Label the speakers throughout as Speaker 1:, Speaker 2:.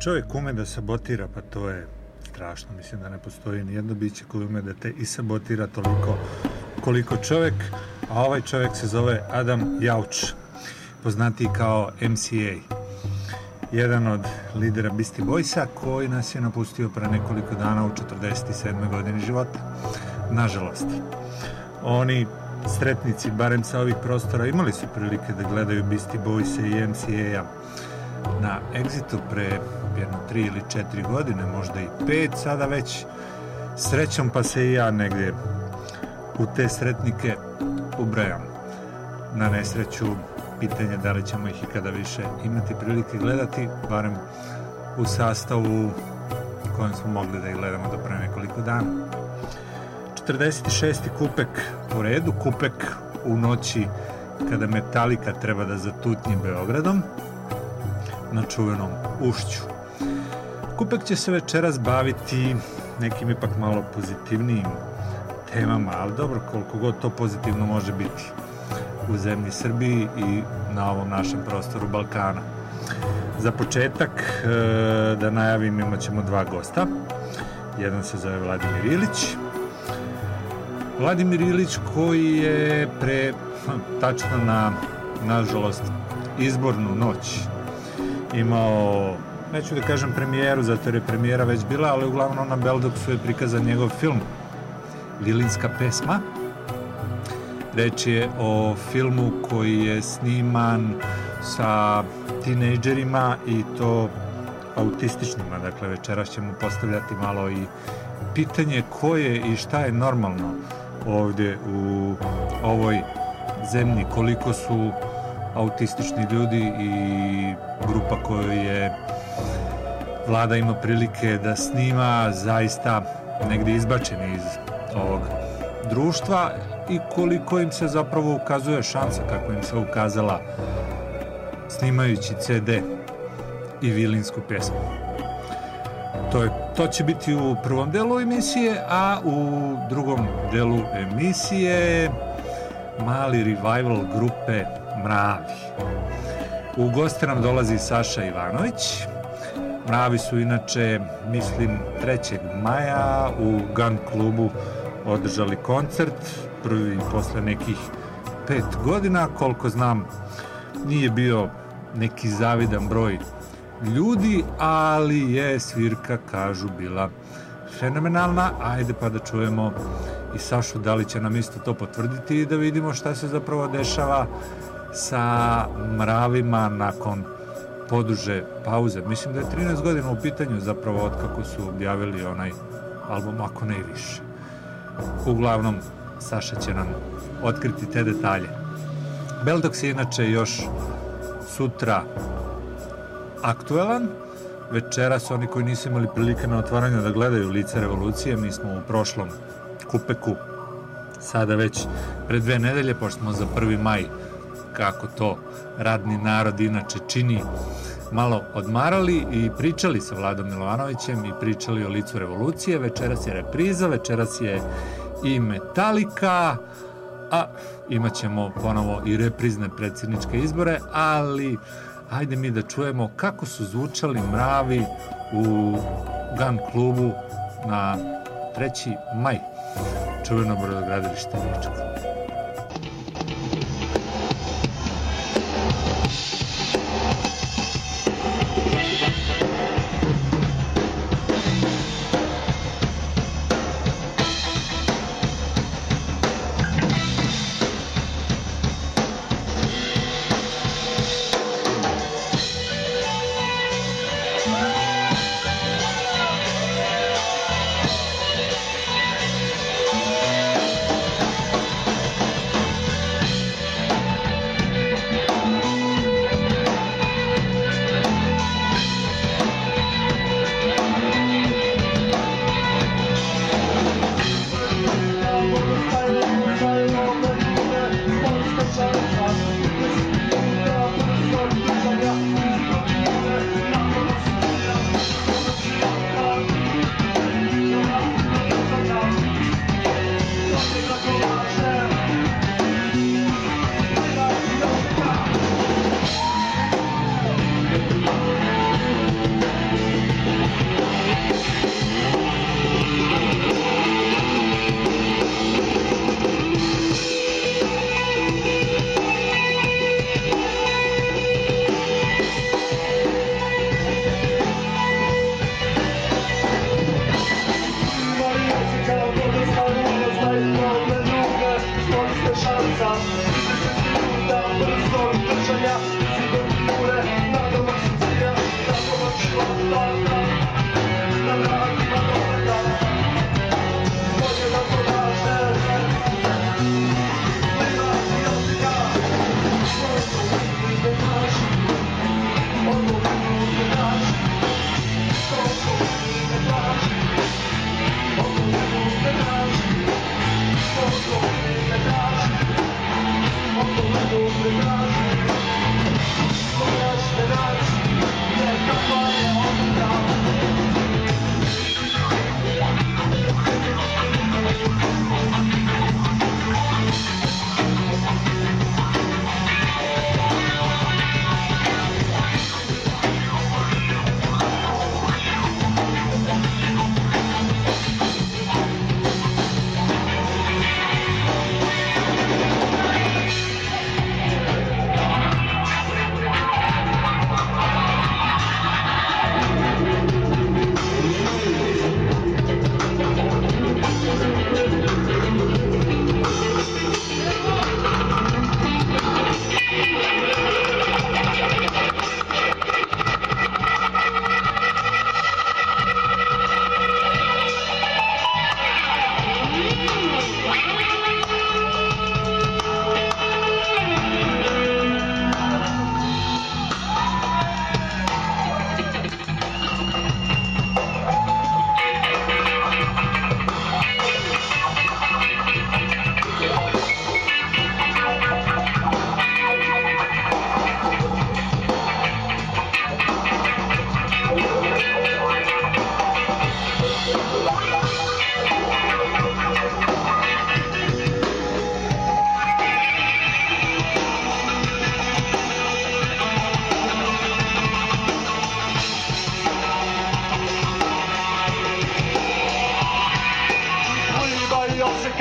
Speaker 1: Čovjek ume da sabotira, pa to je strašno. Mislim da ne postoji ni jedno biće koje ume da te i sabotira toliko koliko čovjek, a ovaj čovjek se zove Adam Jauč, poznatiji kao MCA. Jedan od lidera Beastie Boysa koji nas je napustio pre nekoliko dana u 47. godini života. Nažalost. Oni sretnici, barem sa ovih prostora, imali su prilike da gledaju Beastie Boysa i MCA-a na Exitu pre jedno tri ili četiri godine, možda i pet, sada već srećom pa se i ja negdje u te sretnike ubrajam. Na nesreću pitanje da li ćemo ih ikada više imati prilike gledati, barem u sastavu kojem smo mogli da ih gledamo do pre nekoliko dana. 46. kupek u redu, kupek u noći kada Metallica treba da zatutnji Beogradom na čuvenom ušću. Kupek će se večeras baviti nekim ipak malo pozitivnijim temama, ali dobro, koliko god to pozitivno može biti u zemlji Srbiji i na ovom našem prostoru Balkana. Za početak e, da najavim imat ćemo dva gosta. Jedan se zove Vladimir Ilić. Vladimir Ilić koji je pre, tačno na, nažalost, izbornu noć imao, neću da kažem premijeru, zato jer je premijera već bila, ali uglavnom na Beldoksu je prikazan njegov film Vilinska pesma. Reč je o filmu koji je sniman sa tinejdžerima i to autističnima. Dakle, večeras ćemo postavljati malo i pitanje ko je i šta je normalno ovdje u ovoj zemlji, koliko su autistični ljudi i grupa koju je vlada ima prilike da snima zaista negdje izbačeni iz ovog društva i koliko im se zapravo ukazuje šansa kako im se ukazala snimajući CD i vilinsku pjesmu. To, je, to će biti u prvom delu emisije, a u drugom delu emisije mali revival grupe Mravi. U goste nam dolazi Saša Ivanović. Mravi su inače, mislim, 3. maja u Gun klubu održali koncert, prvi posle nekih pet godina, koliko znam, nije bio neki zavidan broj ljudi, ali je svirka, kažu, bila fenomenalna. Ajde pa da čujemo i Sašu da li će nam isto to potvrditi i da vidimo šta se zapravo dešava sa mravima nakon poduže pauze. Mislim da je 13 godina u pitanju zapravo od kako su objavili onaj album, ako ne i više. Uglavnom, Saša će nam otkriti te detalje. Beldox je inače još sutra aktuelan. Večeras oni koji nisu imali prilike na otvaranju da gledaju lice revolucije, mi smo u prošlom kupeku sada već pred dve nedelje, pošto smo za 1. maj, kako to radni narod inače čini, malo odmarali i pričali sa Vladom Milovanovićem i pričali o licu revolucije. Večeras je repriza, večeras je i Metallica, a imat ćemo ponovo i reprizne predsjedničke izbore, ali ajde mi da čujemo kako su zvučali mravi u Gun klubu na 3. maj čuveno brodogradilište Ničko.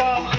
Speaker 1: girl.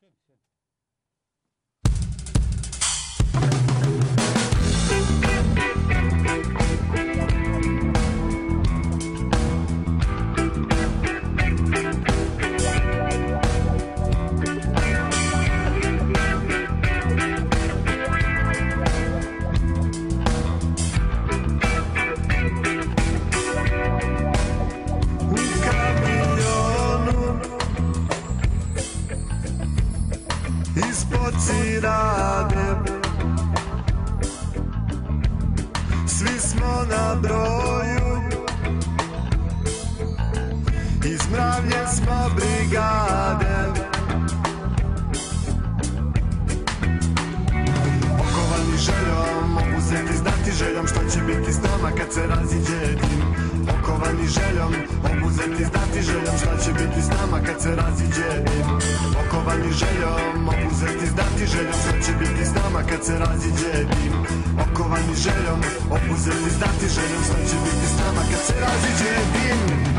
Speaker 2: kad se raziđe tim Okovani željom, obuzeti znati željom Šta će biti s nama kad se raziđe tim Okovani željom, obuzeti znati željom Šta će biti s nama kad se raziđe tim Okovani željom, obuzeti znati željom Šta će biti s nama kad se raziđe
Speaker 3: tim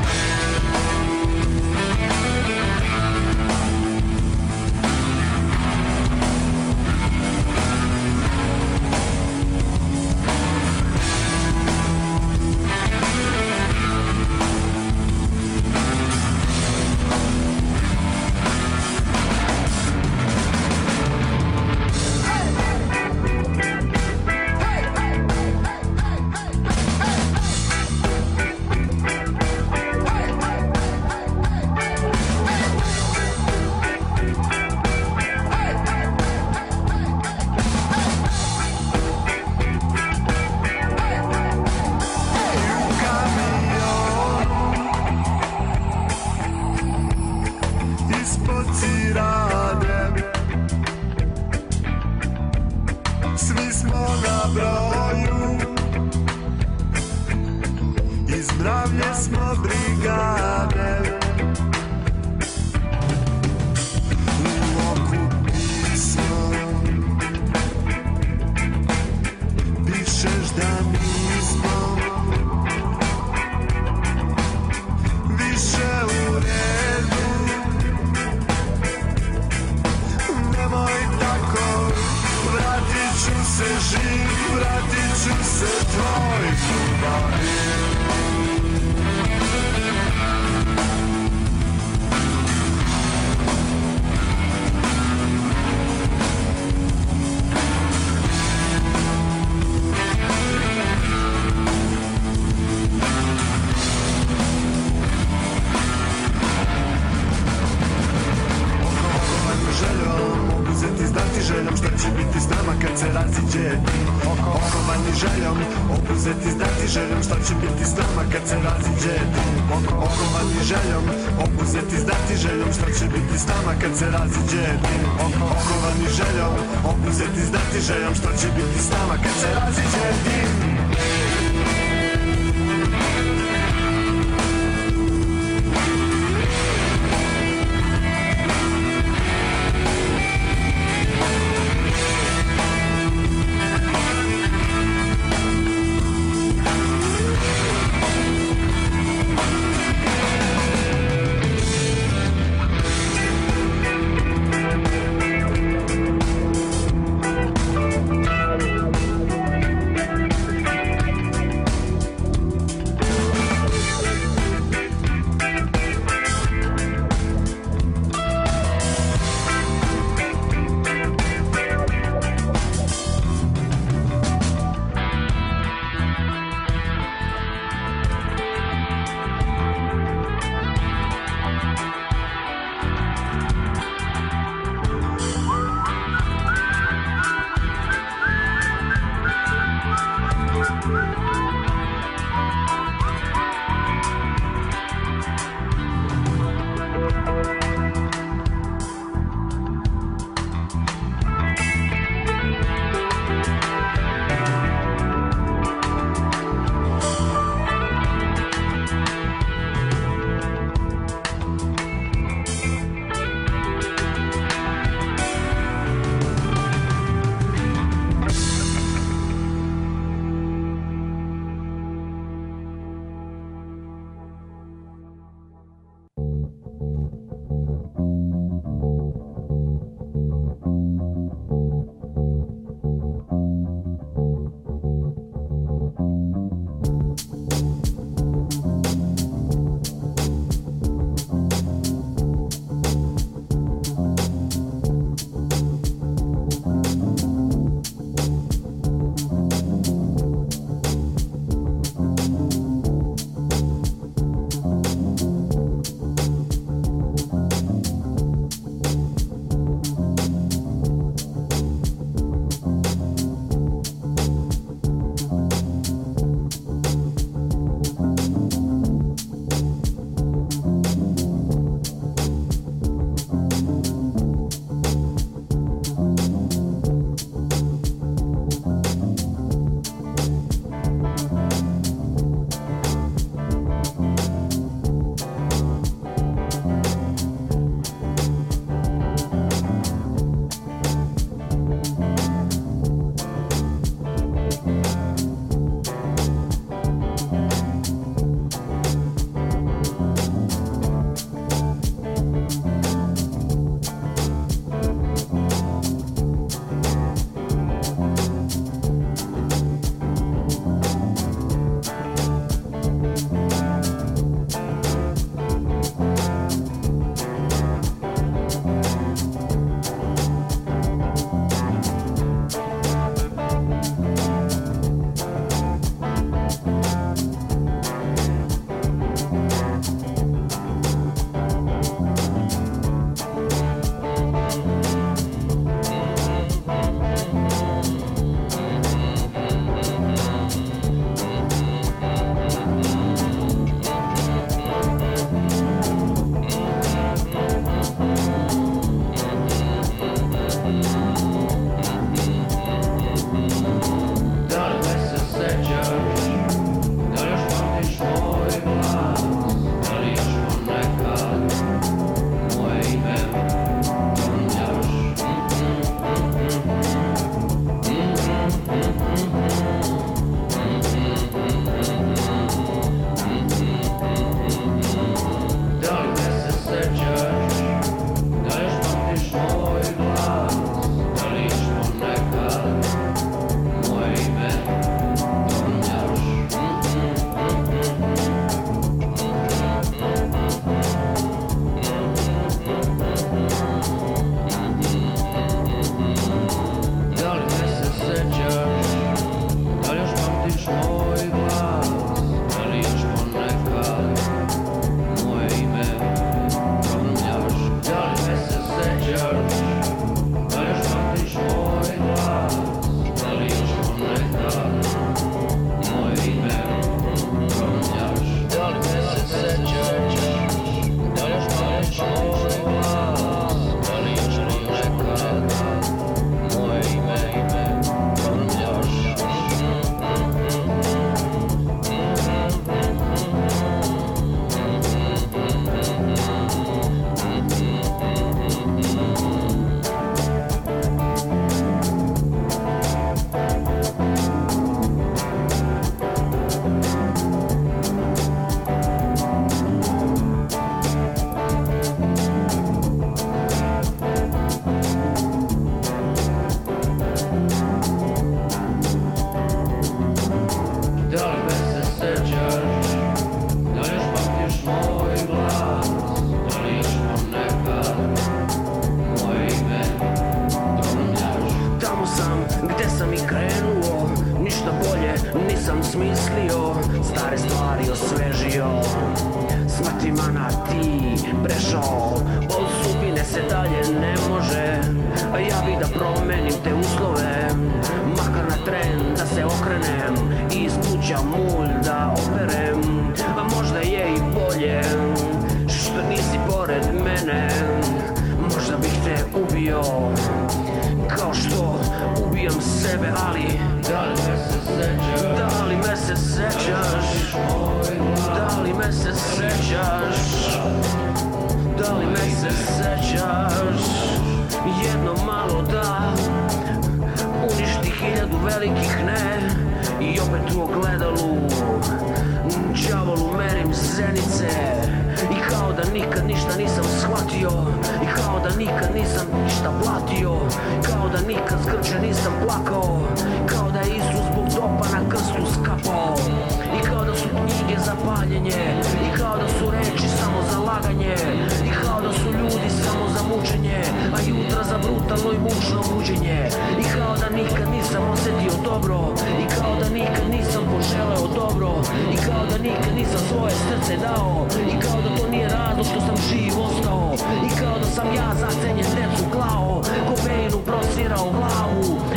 Speaker 3: jutra zavrutalo i mučno buđenje. I kao da nikad nisam osetio dobro. I kao da nikad nisam poželeo dobro. I kao da nikad nisam svoje srce dao. I kao da to nije rado što sam živ ostao. I kao da sam ja zacenjen decu klao. Kopeinu prosirao glavu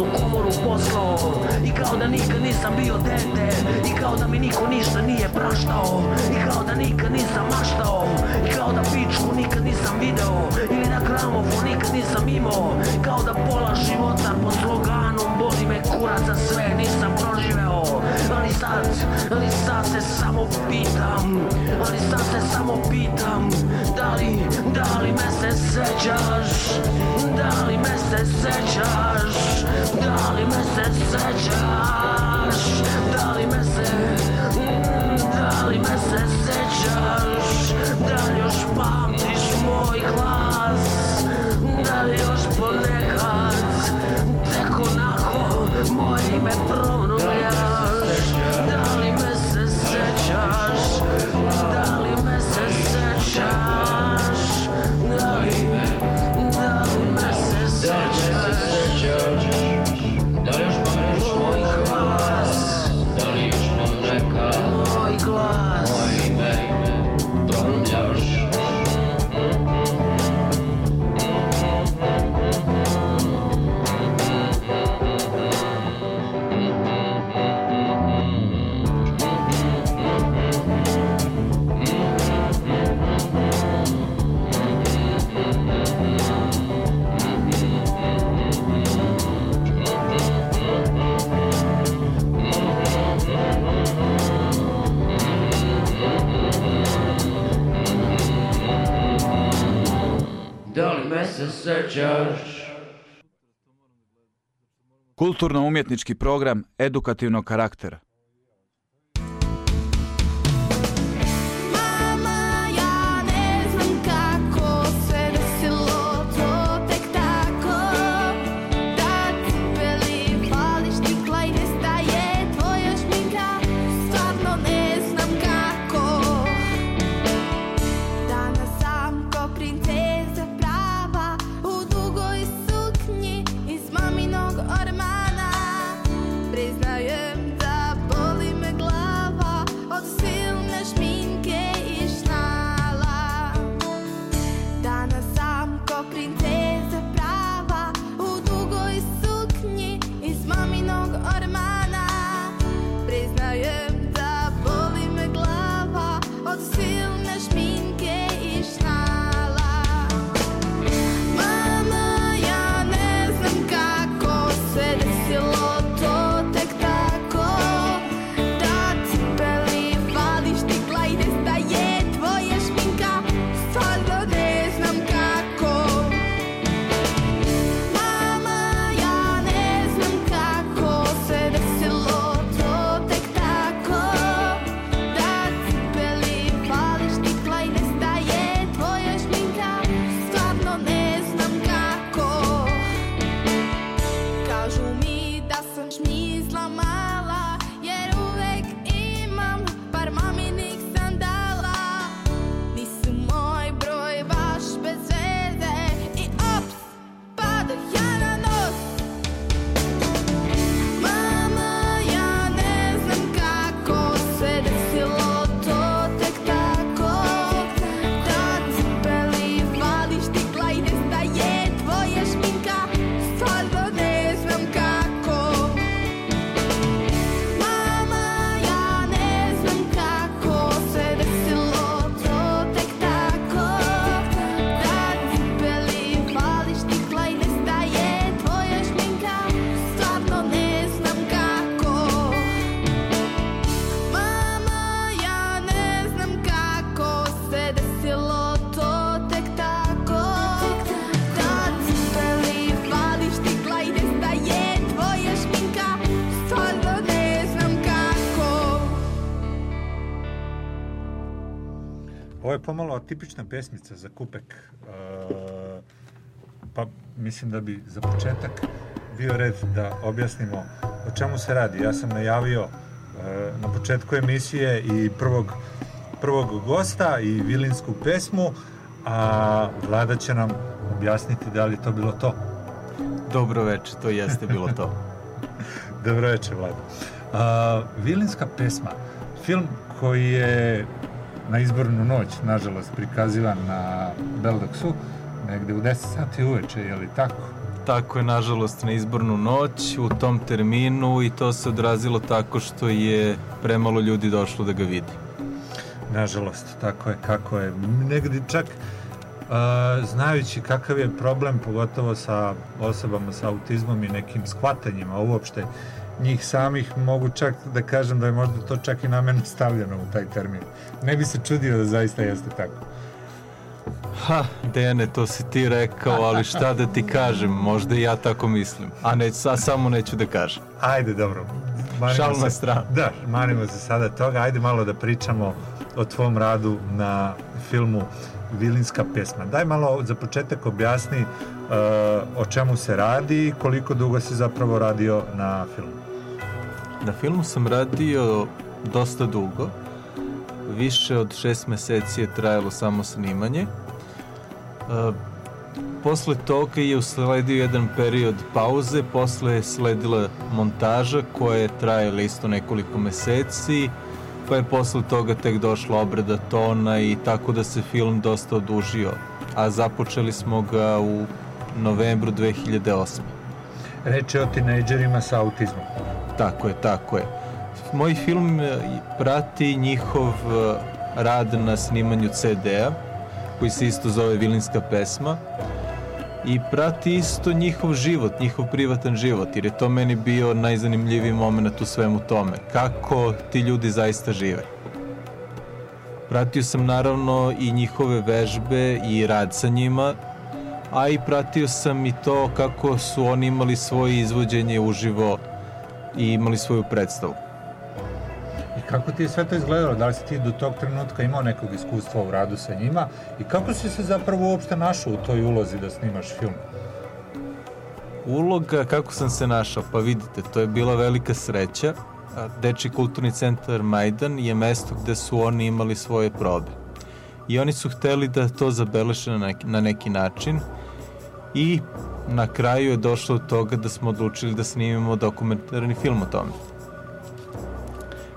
Speaker 3: poslu, komoru poslao. I kao da nikad nisam bio dete I kao da mi niko ništa nije praštao. I kao da nikad nisam maštao I kao da pičku nikad nisam video. Ili na gramofu nikad nisam imao Kao da pola života pod sloganom Boli me kurac za sve nisam proživeo stać, listacę samobitam Listacę samobitam Dali, dali me se sećaš Dali me se sećaš Dali me se sećaš Dali me se Dali me se sećaš Da li još pamtim sister church.
Speaker 4: Kulturno-umjetnički program edukativnog karaktera.
Speaker 1: Pomalo atipična pesmica za Kupek. E, pa mislim da bi za početak bio red da objasnimo o čemu se radi. Ja sam najavio e, na početku emisije i prvog, prvog gosta i vilinsku pesmu, a Vlada će nam objasniti da li to bilo to.
Speaker 5: Dobro veče, to jeste bilo to.
Speaker 1: Dobro večer, Vlada. A, Vilinska pesma, film koji je na izbornu noć, nažalost, prikazivan na Beldaksu, negde u 10 sati uveče, je li tako?
Speaker 5: Tako je, nažalost, na izbornu noć u tom terminu i to se odrazilo tako što je premalo ljudi došlo da ga vidi.
Speaker 1: Nažalost, tako je, kako je. Negde čak Uh, znajući kakav je problem, pogotovo sa osobama sa autizmom i nekim shvatanjima uopšte njih samih, mogu čak da kažem da je možda to čak i namerno stavljeno u taj termin. Ne bi se čudio da zaista jeste tako.
Speaker 5: Ha, Dejane, to si ti rekao, ali šta da ti kažem, možda i ja tako mislim, a, ne, a samo neću da kažem.
Speaker 1: Ajde, dobro.
Speaker 5: Šal na stranu.
Speaker 1: Da, manimo se sada toga. Ajde malo da pričamo o tvom radu na filmu Vilinska pesma. Daj malo za početak objasni uh, o čemu se radi i koliko dugo si zapravo radio na filmu.
Speaker 5: Na filmu sam radio dosta dugo. Više od šest meseci je trajalo samo snimanje. Uh, posle toga je usledio jedan period pauze, posle je sledila montaža koja je trajala isto nekoliko meseci pa je posle toga tek došla obrada tona i tako da se film dosta odužio. A započeli smo ga u novembru 2008.
Speaker 1: Reč je o tinejdžerima sa autizmom.
Speaker 5: Tako je, tako je. Moj film prati njihov rad na snimanju CD-a, koji se isto zove Vilinska pesma, i prati isto njihov život, njihov privatan život, jer je to meni bio najzanimljiviji moment u svemu tome. Kako ti ljudi zaista žive. Pratio sam naravno i njihove vežbe i rad sa njima, a i pratio sam i to kako su oni imali svoje izvođenje uživo i imali svoju predstavu.
Speaker 1: I kako ti je sve to izgledalo? Da li si ti do tog trenutka imao nekog iskustva u radu sa njima? I kako si se zapravo uopšte našao u toj ulozi da snimaš film?
Speaker 5: Uloga, kako sam se našao? Pa vidite, to je bila velika sreća. Deči kulturni centar Majdan je mesto gde su oni imali svoje probe. I oni su hteli da to zabeleše na neki, na neki način i na kraju je došlo od toga da smo odlučili da snimimo dokumentarni film o tome.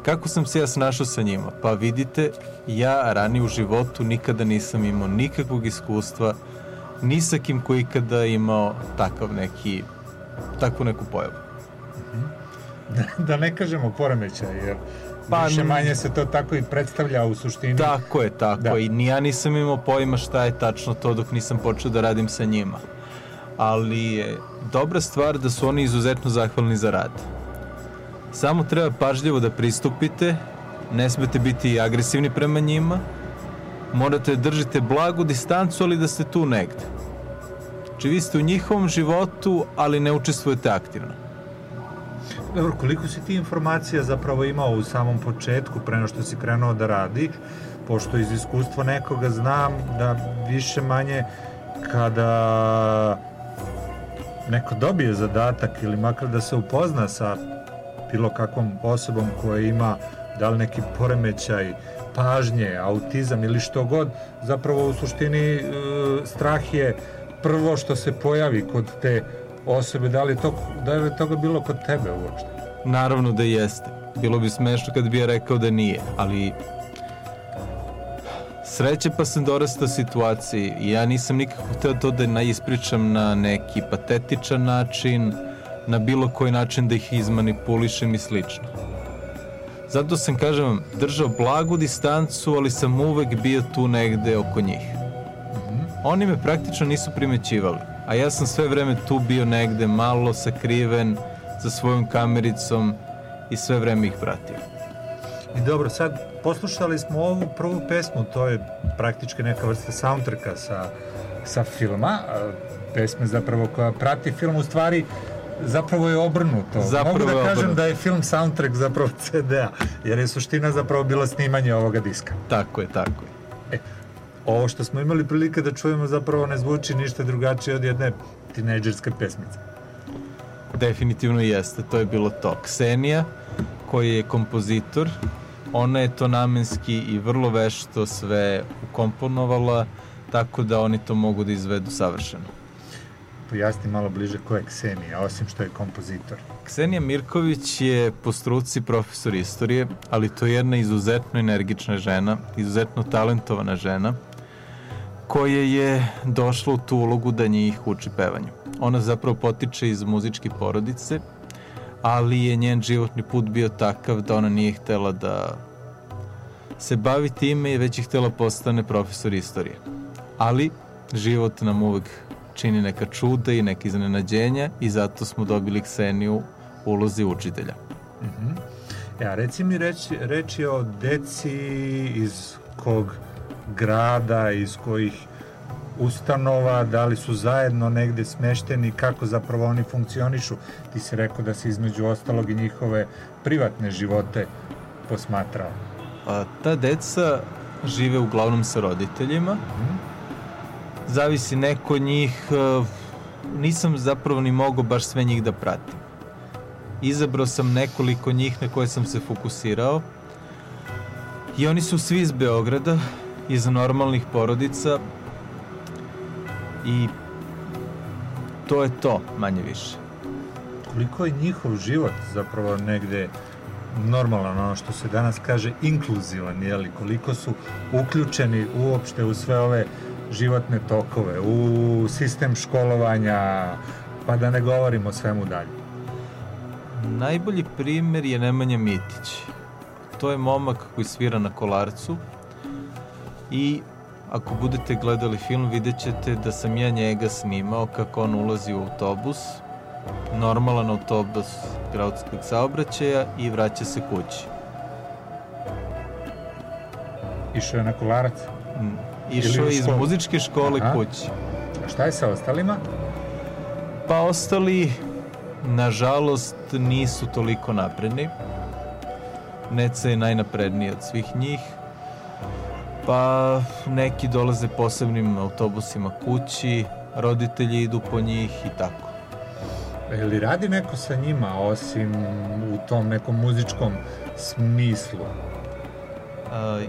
Speaker 5: Kako sam se ja snašao sa njima? Pa vidite, ja ranije u životu nikada nisam imao nikakvog iskustva ni sa kim koji ikada imao takav neki, takvu neku pojavu.
Speaker 1: Da, da ne kažemo poremećaj, jer pa, više manje se to tako i predstavlja u suštini.
Speaker 5: Tako je, tako da. i ni ja nisam imao pojma šta je tačno to dok nisam počeo da radim sa njima. Ali je dobra stvar da su oni izuzetno zahvalni za rad. Samo treba pažljivo da pristupite, ne smete biti agresivni prema njima, morate da držite blagu distancu, ali da ste tu negde. Znači vi ste u njihovom životu, ali ne učestvujete aktivno.
Speaker 1: Dobro, koliko si ti informacija zapravo imao u samom početku, pre no što si krenuo da radiš, pošto iz iskustva nekoga znam da više manje kada neko dobije zadatak ili makar da se upozna sa bilo kakvom osobom koja ima da li neki poremećaj pažnje, autizam ili što god, zapravo u suštini e, strah je prvo što se pojavi kod te osobe, da li, to, da li je toga bilo kod tebe uopšte?
Speaker 5: Naravno da jeste. Bilo bi smešno kad bi ja rekao da nije, ali sreće pa sam dorastao situaciji i ja nisam nikako hteo to da ispričam na neki patetičan način, na bilo koji način da ih izmanipulišem i slično. Zato sam, kažem držao blagu distancu, ali sam uvek bio tu negde oko njih. Oni me praktično nisu primećivali, a ja sam sve vreme tu bio negde malo sakriven sa svojom kamericom i sve vreme ih pratio.
Speaker 1: I dobro, sad poslušali smo ovu prvu pesmu, to je praktički neka vrsta soundtracka sa, sa filma, pesme zapravo koja prati film, u stvari zapravo je obrnuto.
Speaker 5: Zapravo
Speaker 1: Mogu da kažem
Speaker 5: obrnuto.
Speaker 1: da je film soundtrack zapravo CD-a, jer je suština zapravo bila snimanje ovoga diska.
Speaker 5: Tako je, tako je.
Speaker 1: E, ovo što smo imali prilike da čujemo zapravo ne zvuči ništa drugačije od jedne tinejdžerske pesmice.
Speaker 5: Definitivno jeste, to je bilo to. Ksenija, koji je kompozitor, ona je to namenski i vrlo vešto sve ukomponovala, tako da oni to mogu da izvedu savršeno.
Speaker 1: Pojasni malo bliže ko je Ksenija, osim što je kompozitor.
Speaker 5: Ksenija Mirković je po struci profesor istorije, ali to je jedna izuzetno energična žena, izuzetno talentovana žena, koja je došla u tu ulogu da njih uči pevanju. Ona zapravo potiče iz muzičke porodice, ali je njen životni put bio takav da ona nije htela da se bavi time već je htela postane profesor istorije. Ali život nam uvek čini neka čuda i neke iznenađenja i zato smo dobili Kseniju ulozi učitelja.
Speaker 1: Mhm. Ja, reci mi reći, reći o deci iz kog grada, iz kojih ustanova, da li su zajedno negde smešteni, kako zapravo oni funkcionišu. Ti si rekao da si između ostalog i njihove privatne živote posmatrao.
Speaker 5: A, ta deca žive uglavnom sa roditeljima. Zavisi neko od njih, e, nisam zapravo ni mogao baš sve njih da pratim. Izabrao sam nekoliko njih na koje sam se fokusirao i oni su svi iz Beograda, iz normalnih porodica i to je to, manje više.
Speaker 1: Koliko je njihov život zapravo negde normalan, ono što se danas kaže inkluzivan, jeli, koliko su uključeni uopšte u sve ove životne tokove, u sistem školovanja, pa da ne govorimo svemu dalje.
Speaker 5: Najbolji primer je Nemanja Mitić. To je momak koji svira na kolarcu i ako budete gledali film vidjet ćete da sam ja njega snimao kako on ulazi u autobus, normalan autobus gradskog saobraćaja i vraća se kući.
Speaker 1: Išao je na kolarac?
Speaker 5: Mm, Išao je iz muzičke škole
Speaker 1: Aha.
Speaker 5: kući.
Speaker 1: A šta je sa ostalima?
Speaker 5: Pa ostali, nažalost, nisu toliko napredni. Neca je najnapredniji od svih njih. Pa neki dolaze posebnim autobusima kući, roditelji idu po njih i tako.
Speaker 1: Je li radi neko sa njima, osim u tom nekom muzičkom smislu?
Speaker 5: A,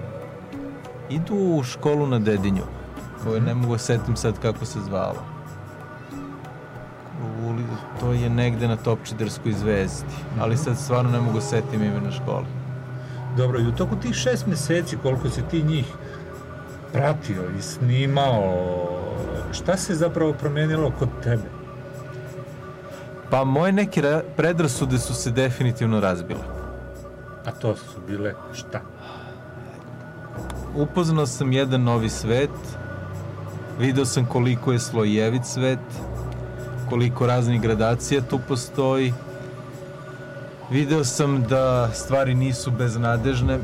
Speaker 5: idu u školu na Dedinju, koju ne mogu da setim sad kako se zvala. U, to je negde na Topčiderskoj zvezdi, ali sad stvarno ne mogu da setim ime na školi.
Speaker 1: Dobro, i u toku tih šest meseci koliko si ti njih pratio i snimao, šta se zapravo promenilo kod tebe?
Speaker 5: Pa moje neke ra- predrasude su se definitivno razbile.
Speaker 1: A to su bile šta?
Speaker 5: Upoznao sam jedan novi svet, video sam koliko je slojevit svet, koliko raznih gradacija tu postoji. Video sam da stvari nisu beznadežne,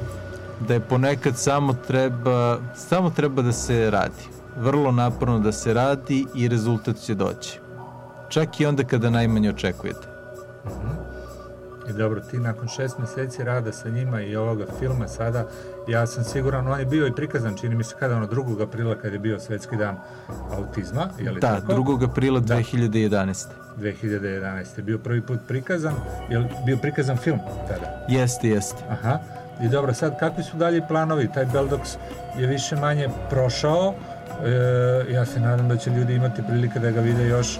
Speaker 5: da je ponekad samo treba, samo treba da se radi. Vrlo naporno da se radi i rezultat će doći. Čak i onda kada najmanje očekujete.
Speaker 1: I dobro, ti nakon šest meseci rada sa njima i ovoga filma sada, ja sam siguran, on je bio i prikazan, čini mi se kada ono 2. aprila kad je bio svetski dan autizma, je li
Speaker 5: Da,
Speaker 1: tako?
Speaker 5: 2. aprila
Speaker 1: Da.
Speaker 5: 2011.
Speaker 1: 2011. je bio prvi put prikazan, je bio prikazan film tada?
Speaker 5: Jeste, jeste.
Speaker 1: Aha. I dobro, sad kakvi su dalje planovi? Taj Beldox je više manje prošao. E, ja se nadam da će ljudi imati prilike da ga vide još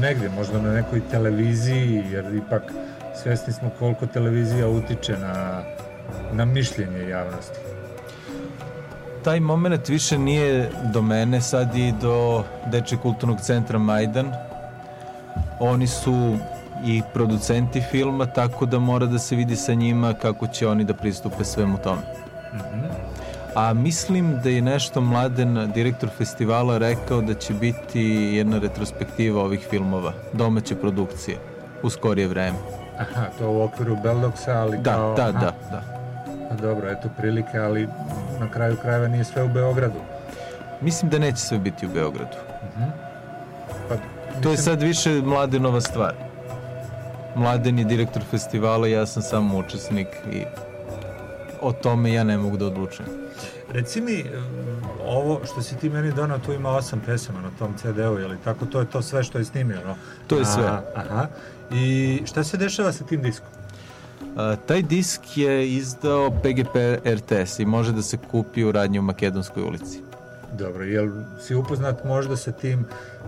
Speaker 1: negde, možda na nekoj televiziji, jer ipak svesni smo koliko televizija utiče na, na mišljenje javnosti.
Speaker 5: taj moment više nije do mene, sad i do Deče kulturnog centra Majdan. Oni su i producenti filma, tako da mora da se vidi sa njima kako će oni da pristupe svemu tome. A mislim da je nešto Mladen, direktor festivala, rekao da će biti jedna retrospektiva ovih filmova, domaće produkcije, u skorije vreme.
Speaker 1: Aha, to u okviru Beldoxa, ali
Speaker 5: Da,
Speaker 1: kao...
Speaker 5: da,
Speaker 1: aha.
Speaker 5: da, da.
Speaker 1: Pa dobro, eto prilike, ali na kraju krajeva nije sve u Beogradu.
Speaker 5: Mislim da neće sve biti u Beogradu.
Speaker 1: Pa,
Speaker 5: To je
Speaker 1: mislim-
Speaker 5: sad više Mladenova stvar. Mladen je direktor festivala, ja sam samo učesnik i o tome ja ne mogu da odlučujem.
Speaker 1: Reci mi,
Speaker 6: ovo što si ti meni donao, tu ima osam pesama na tom CD-u, je li tako? To je to sve što je snimio, no?
Speaker 5: To je sve.
Speaker 6: Aha, aha. I šta se dešava sa tim diskom?
Speaker 5: A, taj disk je izdao PGP RTS i može da se kupi u radnji u Makedonskoj ulici.
Speaker 6: Dobro, jel si upoznat možda sa tim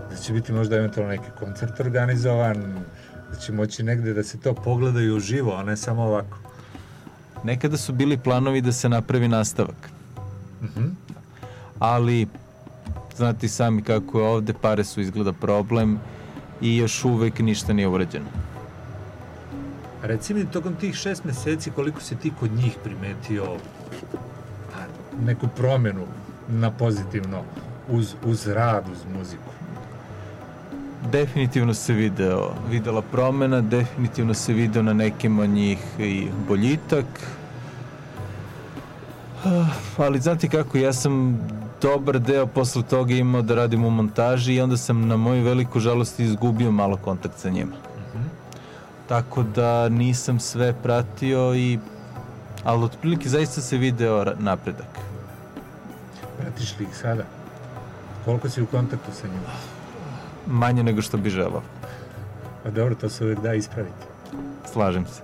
Speaker 6: da će biti možda eventualno neki koncert organizovan, da će moći negde da se to pogleda i uživo, a ne samo ovako?
Speaker 5: Nekada su bili planovi da se napravi nastavak.
Speaker 6: Mhm.
Speaker 5: Ali, znate sami kako je ovde, pare su izgleda problem i još uvek ništa nije urađeno.
Speaker 6: Reci mi, tokom tih šest meseci, koliko si ti kod njih primetio neku promenu na pozitivno uz, uz rad, uz muziku?
Speaker 5: Definitivno se video, videla promena, definitivno se video na nekim od njih i boljitak. Ah, Ali znate kako, ja sam dobar deo posle toga imao da radim u montaži i onda sam na moju veliku žalost izgubio malo kontakt sa njima. Tako da nisam sve pratio i ali otprilike zaista se video napredak.
Speaker 6: Pratiš li ih sada? Koliko si u kontaktu sa njima?
Speaker 5: Manje nego što bi želao.
Speaker 6: Pa dobro, to se uvijek da ispraviti.
Speaker 5: Slažem se.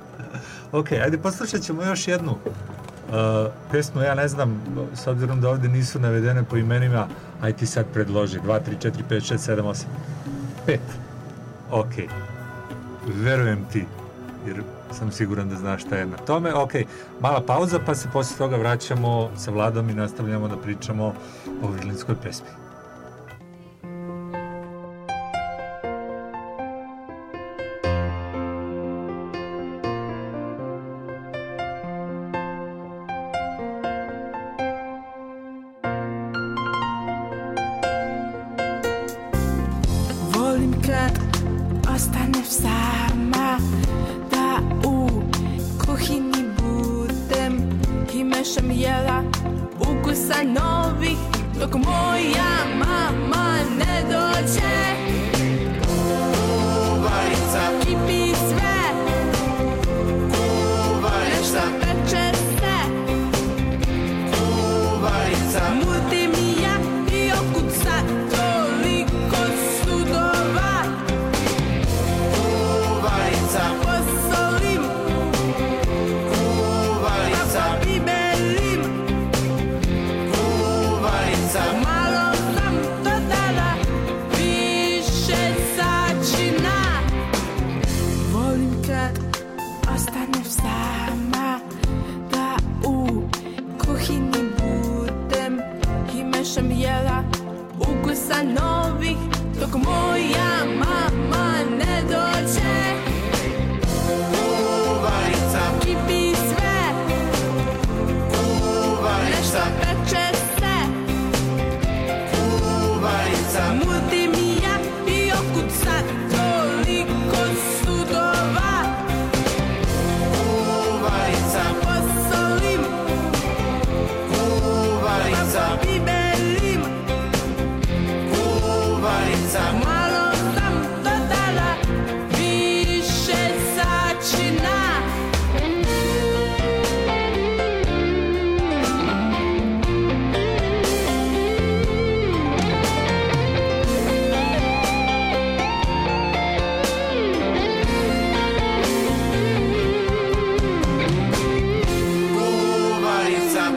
Speaker 6: Ok, ajde poslušat ćemo još jednu uh, pesmu, ja ne znam, s obzirom da ovde nisu navedene po imenima, aj ti sad predloži, 2, 3, 4, 5, 6, 7, 8, 5. Ok, verujem ti, jer sam siguran da znaš šta je na tome. Ok, mala pauza, pa se posle toga vraćamo sa Vladom i nastavljamo da pričamo o virlinskoj pesmi.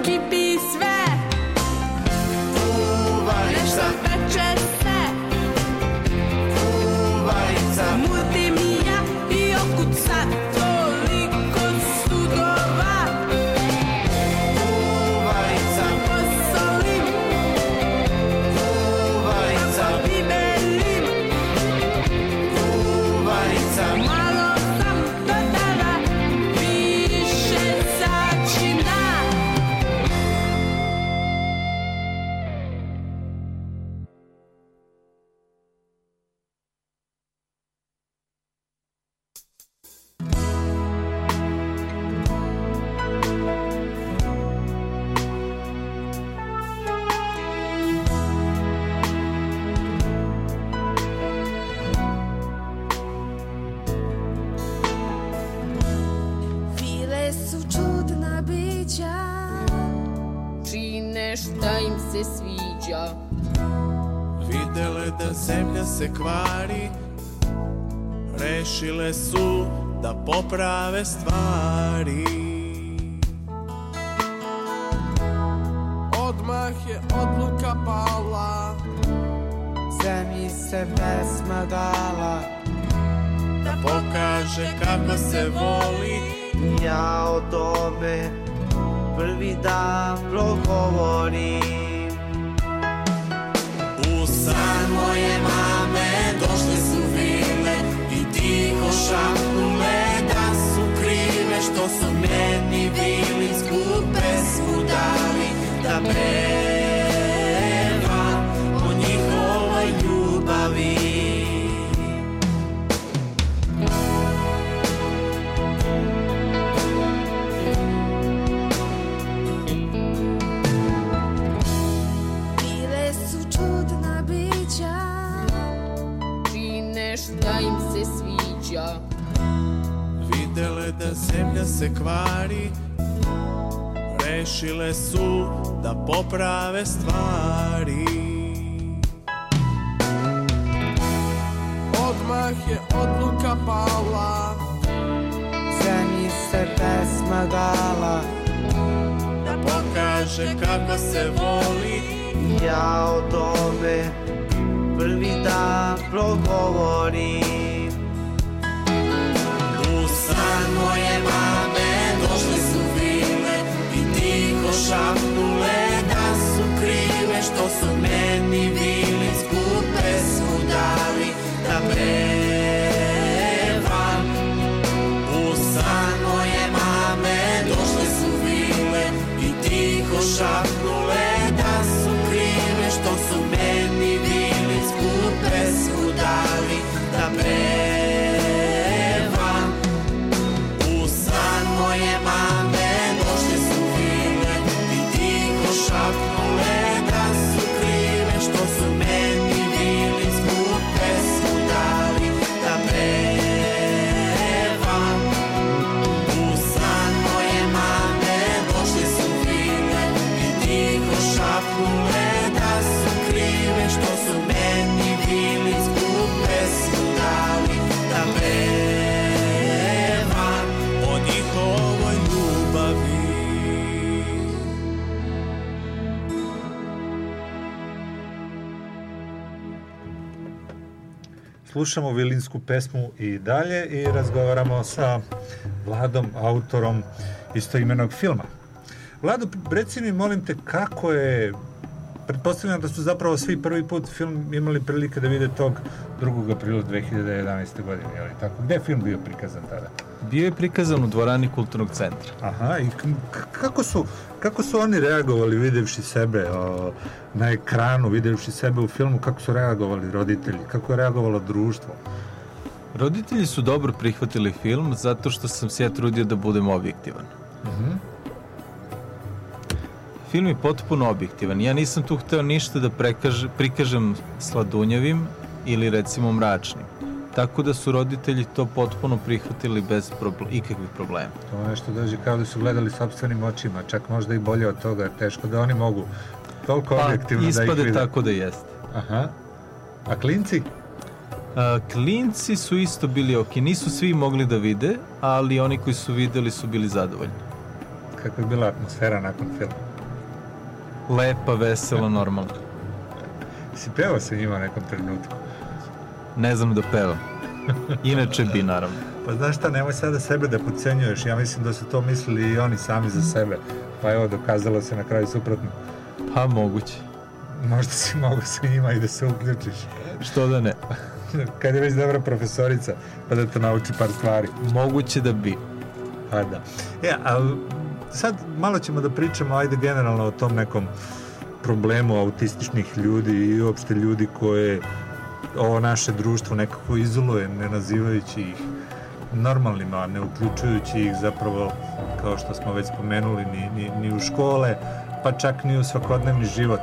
Speaker 7: keep królestwa.
Speaker 1: Slušamo vilinsku pesmu i dalje i razgovaramo sa Vladom, autorom istoimenog filma. Vlado, reci mi, molim te, kako je, pretpostavljam da su zapravo svi prvi put film imali prilike da vide tog 2. aprila 2011. godine, je li tako? Gde je film bio prikazan tada?
Speaker 5: Bio je prikazan u dvorani kulturnog centra.
Speaker 1: Aha, i kako su, kako su oni reagovali videvši sebe o, na ekranu, videvši sebe u filmu, kako su reagovali roditelji, kako je reagovalo društvo?
Speaker 5: Roditelji su dobro prihvatili film zato što sam se ja trudio da budem objektivan.
Speaker 1: Mhm.
Speaker 5: Film je potpuno objektivan. Ja nisam tu hteo ništa da prekaž, prikažem sladunjavim ili recimo mračnim. Tako da su roditelji to potpuno prihvatili bez proble ikakvih problema.
Speaker 1: To nešto dođe kao da su gledali sobstvenim očima, čak možda i bolje od toga, teško da oni mogu toliko objektivno da ih
Speaker 5: ispade
Speaker 1: vide.
Speaker 5: tako da jeste.
Speaker 1: Aha. A klinci?
Speaker 5: A, klinci su isto bili ok. Nisu svi mogli da vide, ali oni koji su videli su bili zadovoljni.
Speaker 1: Kako je bila atmosfera nakon filma?
Speaker 5: Lepa, vesela, normalna.
Speaker 1: Si pevao se njima nekom trenutku?
Speaker 5: Ne znam da pevam. Inače bi, naravno.
Speaker 1: Pa znaš šta, nemoj sada sebe da podcenjuješ, ja mislim da su to mislili i oni sami za sebe. Pa evo, dokazalo se na kraju suprotno.
Speaker 5: Pa moguće.
Speaker 1: Možda si mogu sa njima i da se uključiš.
Speaker 5: Što da ne?
Speaker 1: Kad je već dobra profesorica, pa da te nauči par stvari.
Speaker 5: Moguće da bi.
Speaker 1: Pa da. E, a sad malo ćemo da pričamo, ajde generalno o tom nekom problemu autističnih ljudi i uopšte ljudi koje ovo naše društvo nekako izoluje, ne nazivajući ih normalnima, ne uključujući ih zapravo, kao što smo već spomenuli, ni, ni, ni u škole, pa čak ni u svakodnevni život.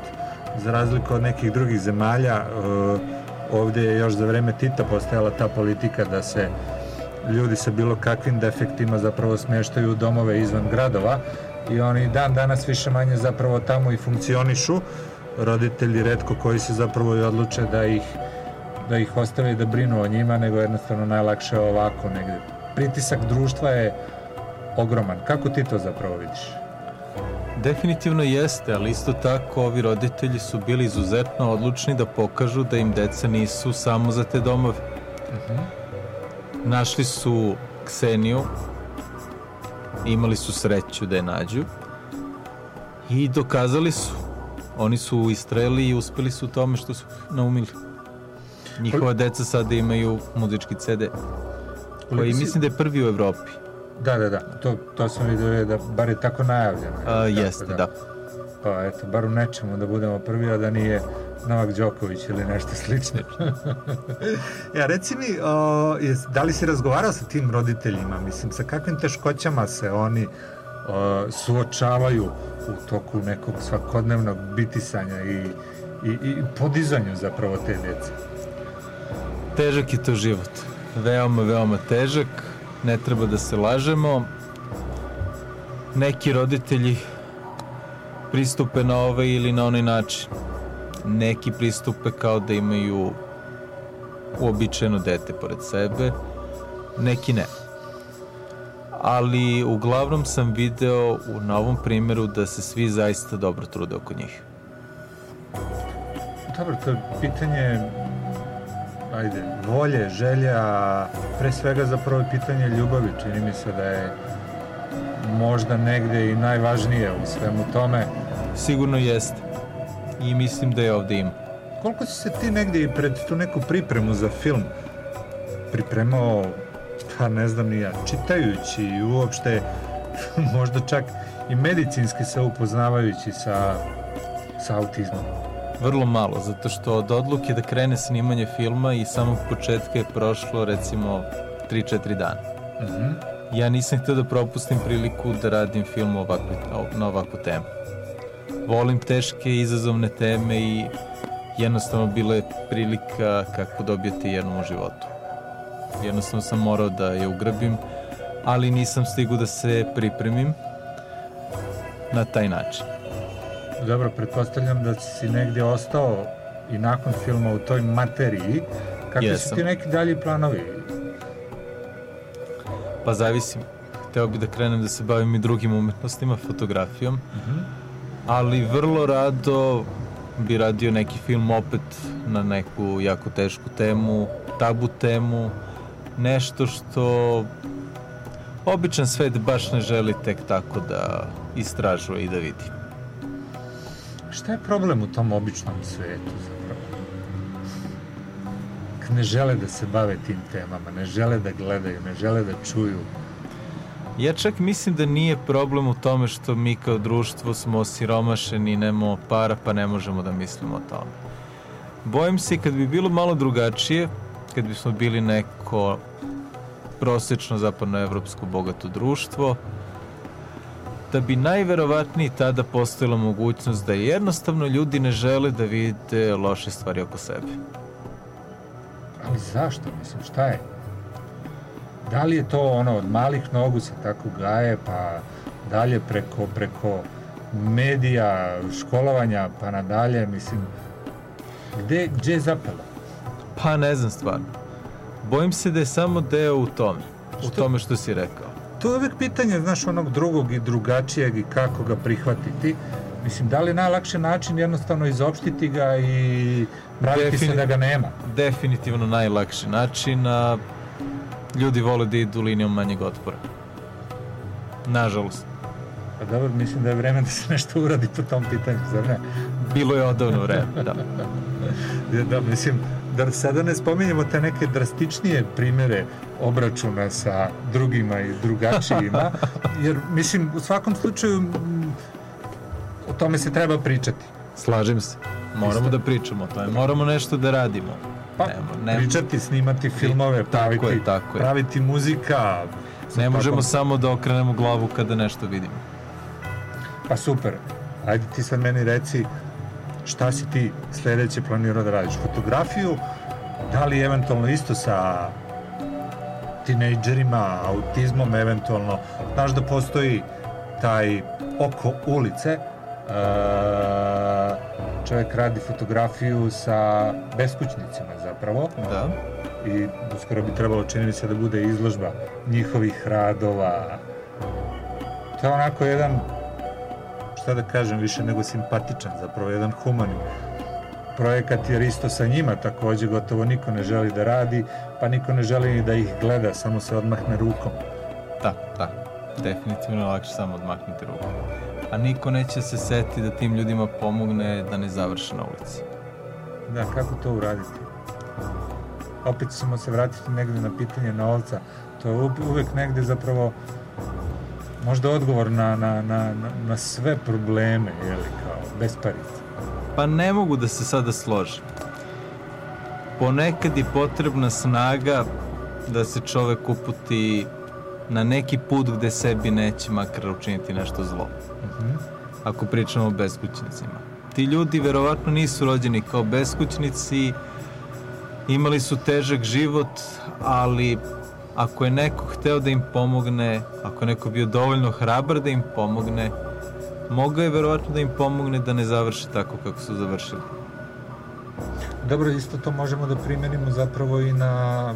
Speaker 1: Za razliku od nekih drugih zemalja, e, ovdje je još za vreme Tita postojala ta politika da se ljudi sa bilo kakvim defektima zapravo smeštaju u domove izvan gradova i oni dan danas više manje zapravo tamo i funkcionišu. Roditelji redko koji se zapravo i odluče da ih da ih ostave da brinu o njima, nego jednostavno najlakše je ovako negde. Pritisak društva je ogroman. Kako ti to zapravo vidiš?
Speaker 5: Definitivno jeste, ali isto tako ovi roditelji su bili izuzetno odlučni da pokažu da im deca nisu samo za te domove. Našli su Kseniju, imali su sreću da je nađu i dokazali su. Oni su istreli i uspeli su u tome što su naumili. Njihova deca sada imaju muzički CD, koji
Speaker 1: si-
Speaker 5: mislim da je prvi u Evropi.
Speaker 1: Da, da, da. To, to sam vidio da bar je tako najavljeno.
Speaker 5: A,
Speaker 1: Tako
Speaker 5: jeste, da.
Speaker 1: Pa eto, bar u nečemu da budemo prvi, a da nije Novak Đoković ili nešto slično. ja, reci mi, o, jes, da li si razgovarao sa tim roditeljima? Mislim, sa kakvim teškoćama se oni o, suočavaju u toku nekog svakodnevnog bitisanja i, i, i podizanju zapravo te djece?
Speaker 5: Težak je to život. Veoma, veoma težak. Ne treba da se lažemo. Neki roditelji pristupe na ovaj ili na onaj način. Neki pristupe kao da imaju uobičajeno dete pored sebe, neki ne. Ali uglavnom sam video u novom primjeru da se svi zaista dobro trude oko njih.
Speaker 1: Dobro, to je pitanje ajde, volje, želje, a pre svega zapravo je pitanje ljubavi. Čini mi se da je možda negde i najvažnije u svemu tome.
Speaker 5: Sigurno jeste. I mislim da je ovde ima.
Speaker 1: Koliko si se ti negde i pred tu neku pripremu za film pripremao, pa ne znam ni ja, čitajući i uopšte možda čak i medicinski se upoznavajući sa, sa autizmom?
Speaker 5: Vrlo malo, zato što od odluke da krene snimanje filma i samog početka je prošlo recimo 3-4 dana.
Speaker 1: Mhm.
Speaker 5: Ja nisam htio da propustim priliku da radim film ovakve, na ovakvu temu. Volim teške izazovne teme i jednostavno bila je prilika kako dobijete jednom u životu. Jednostavno sam morao da je ugrabim, ali nisam stigao da se pripremim na taj način.
Speaker 1: Dobro, pretpostavljam da si negdje ostao i nakon filma u toj materiji. Kakvi su
Speaker 5: Jesam.
Speaker 1: ti neki dalji planovi?
Speaker 5: Pa zavisi. Hteo bi da krenem da se bavim i drugim umetnostima, fotografijom, ali vrlo rado bi radio neki film opet na neku jako tešku temu, tabu temu, nešto što običan svet baš ne želi tek tako da istražuje i da vidi.
Speaker 1: Šta je problem u tom običnom svetu zapravo? Ne žele da se bave tim temama, ne žele da gledaju, ne žele da čuju.
Speaker 5: Ja čak mislim da nije problem u tome što mi kao društvo smo osiromašeni, nemamo para pa ne možemo da mislimo o tome. Bojim se kad bi bilo malo drugačije, kad bismo bili neko prosečno zapadnoevropsko bogato društvo, da bi najverovatnije tada postojala mogućnost da jednostavno ljudi ne žele da vide loše stvari oko sebe.
Speaker 1: Ali zašto, mislim, šta je? Da li je to ono od malih nogu se tako gaje, pa dalje preko, preko medija, školovanja, pa nadalje, mislim, gde, gde je zapelo?
Speaker 5: Pa ne znam stvarno. Bojim se da je samo deo u tome. U tome što si rekao.
Speaker 1: To je uvek pitanje, znaš, onog drugog i drugačijeg i kako ga prihvatiti. Mislim, da li je najlakši način jednostavno izopštiti ga i praviti se
Speaker 5: Defini-
Speaker 1: da ga nema?
Speaker 5: Definitivno najlakši način, a ljudi vole da idu linijom manjeg otpora. Nažalost.
Speaker 1: Pa dobro, mislim da je vreme da se nešto uradi po tom pitanju, zar ne?
Speaker 5: Bilo je odavno vreme, da.
Speaker 1: Ja, da, mislim, da sada ne spominjemo te neke drastičnije primere obračuna sa drugima i drugačijima, jer, mislim, u svakom slučaju o tome se treba pričati.
Speaker 5: Slažem se. Moramo da pričamo o tome. Moramo nešto da radimo.
Speaker 1: Pa, pričati, snimati filmove, praviti,
Speaker 5: Tako je, tako je.
Speaker 1: praviti muzika.
Speaker 5: Ne možemo
Speaker 1: takvom-
Speaker 5: samo da okrenemo glavu kada nešto vidimo.
Speaker 1: Pa super. Ajde ti sad meni reci šta si ti sledeće planirao da radiš? Fotografiju? Da li eventualno isto sa tinejdžerima, autizmom eventualno. Znaš da postoji taj oko ulice, e, čovjek radi fotografiju sa beskućnicima zapravo.
Speaker 5: Da.
Speaker 1: I uskoro bi trebalo čini mi se da bude izložba njihovih radova. To je onako jedan, šta da kažem, više nego simpatičan, zapravo jedan humani projekat, jer isto sa njima takođe gotovo niko ne želi da radi, pa niko ne želi ni da ih gleda, samo se odmahne rukom.
Speaker 5: Da, da. Definitivno je lakše samo odmaknuti ruku. A niko neće se seti da tim ljudima pomogne da ne završe na ulici.
Speaker 1: Da, kako to uraditi? Opet ćemo se vratiti negde na pitanje novca. To je uvek negde zapravo možda odgovor na, na, na, na, sve probleme, jeli, kao besparice.
Speaker 5: Pa ne mogu da se sada složim. Ponekad je potrebna snaga da se čovek uputi na neki put gde sebi neće makar učiniti nešto zlo.
Speaker 1: Mhm.
Speaker 5: Ako pričamo o beskućnicima. Ti ljudi verovatno nisu rođeni kao beskućnici, imali su težak život, ali ako je neko hteo da im pomogne, ako je neko bio dovoljno hrabar da im pomogne, mogao je verovatno da im pomogne da ne završe tako kako su završili.
Speaker 1: Dobro, isto to možemo da primenimo zapravo i na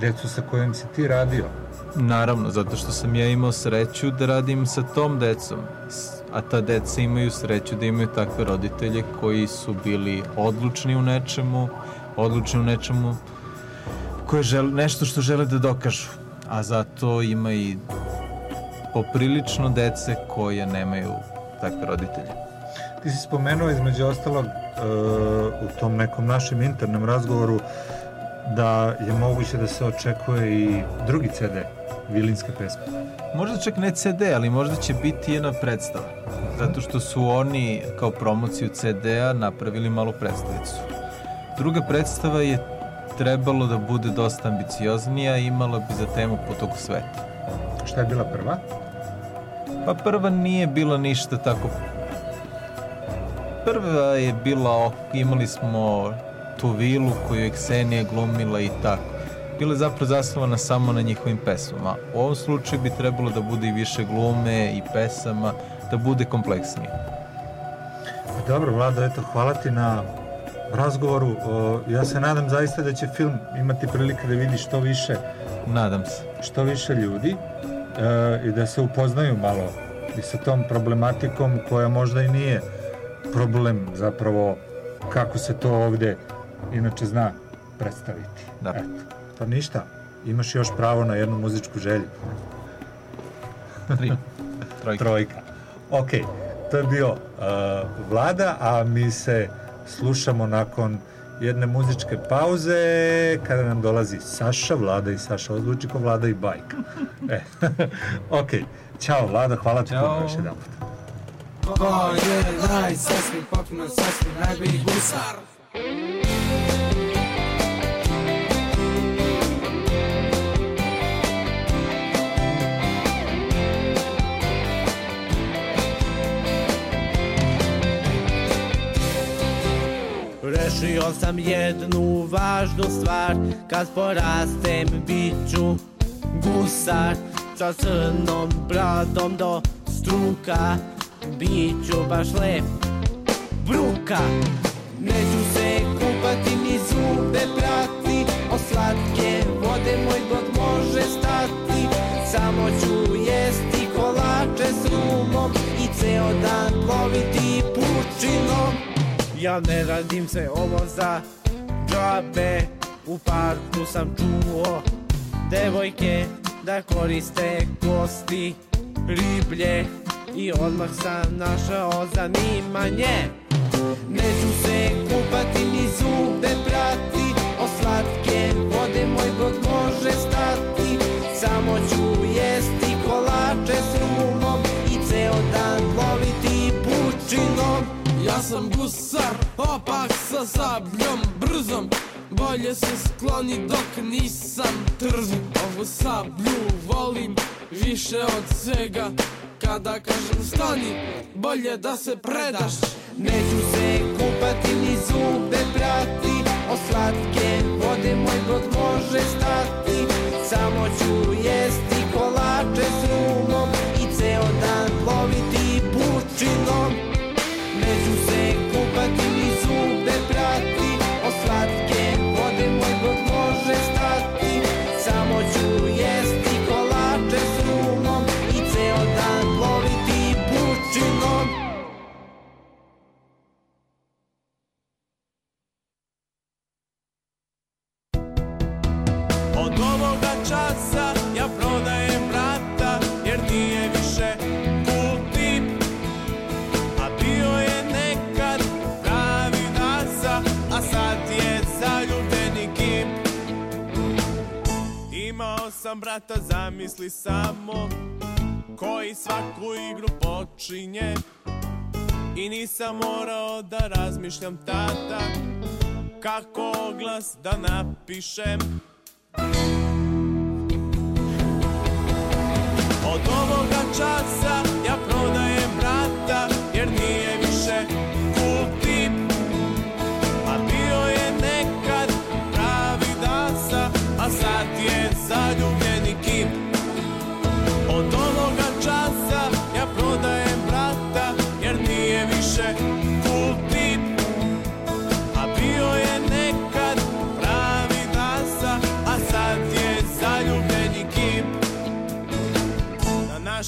Speaker 1: decu sa kojim si ti radio.
Speaker 5: Naravno, zato što sam ja imao sreću da radim sa tom decom, a ta deca imaju sreću da imaju takve roditelje koji su bili odlučni u nečemu, odlučni u nečemu koje žele, nešto što žele da dokažu. A zato ima i poprilično dece koje nemaju takve roditelje.
Speaker 1: Ti si spomenuo između ostalog e, u tom nekom našem internom razgovoru da je moguće da se očekuje i drugi CD, Vilinske pesme.
Speaker 5: Možda čak ne CD, ali možda će biti jedna predstava. Zato što su oni kao promociju CD-a napravili malu predstavicu. Druga predstava je trebalo da bude dosta ambicioznija i imala bi za temu potoku sveta.
Speaker 1: Šta je bila prva?
Speaker 5: Pa prva nije bila ništa tako... Prva je bila, imali smo tu vilu koju je Ksenija glumila i tako. Bila je zapravo zasnovana samo na njihovim pesmama. U ovom slučaju bi trebalo da bude i više glume i pesama, da bude kompleksnije.
Speaker 1: Pa Dobro, Vlado, eto, hvala ti na razgovoru. O, ja se nadam zaista da će film imati prilike da vidi što više
Speaker 5: Nadam se.
Speaker 1: što više ljudi e, i da se upoznaju malo i sa tom problematikom koja možda i nije problem zapravo kako se to ovde inače zna predstaviti.
Speaker 5: Da.
Speaker 1: Eto, pa ništa, imaš još pravo na jednu muzičku želju.
Speaker 5: Tri. Trojka.
Speaker 1: Trojka. Ok, to je bio uh, Vlada, a mi se slušamo nakon jedne muzičke pauze kada nam dolazi Saša, Vlada i Saša odluči ko Vlada i bajka. E, ok, ćao Vlada, hvala ti puno još jedan put.
Speaker 7: Ko je najsasvim potpuno sasvim najbolji gusar
Speaker 8: Rešio sam jednu važnu stvar. Kad porastem bit ću gusar. Sa crnom bradom do struka Bit ću baš lep bruka. Neću se kupati ni zube prati Od slatke vode moj god može stati. Samo ću jesti kolače s rumom I ceo dan ploviti pučinom Ja ne radim se ovo za džabe. U parku sam čuo devojke da koriste kosti riblje. I odmah sam našao zanimanje. Neću se kupati ni zube prati. Od slatke vode moj god može stati. Samo ću jesti kolače s rumom I ceo dan loviti pučinom
Speaker 9: Ja sam gusar, opak sa sabljom brzom. Bolje se skloni dok nisam trzim Ovu sablju volim više od svega. Kada kažem stani, bolje da se predaš.
Speaker 8: Neću se kupati ni zube prati. O slatke vode moj god može stati. Samo ću jesti kolače s rumom I ceo dan loviti bučinom neću se kupati ni zube prati, od slatke vode moj god može stati.
Speaker 9: sam brata, zamisli samo Koji svaku igru počinje. I nisam morao da razmišljam tata Kako glas da napišem. Od ovoga časa ja prodajem brata Jer nije više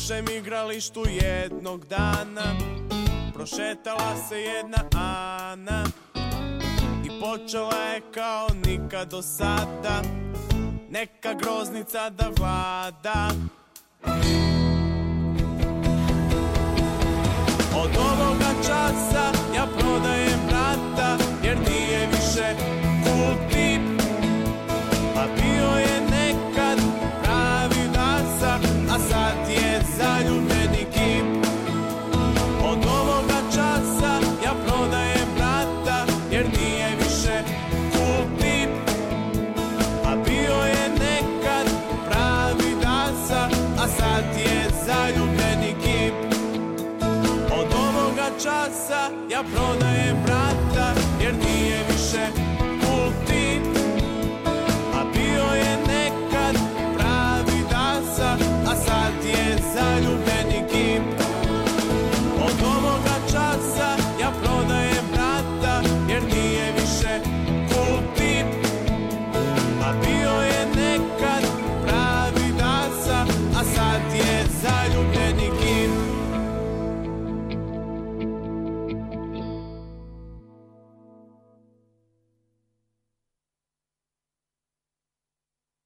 Speaker 9: našem igralištu jednog dana. Prošetala se jedna Ana I počela je kao nikad do sada. Neka groznica da vlada. Od ovoga časa ja prodajem que.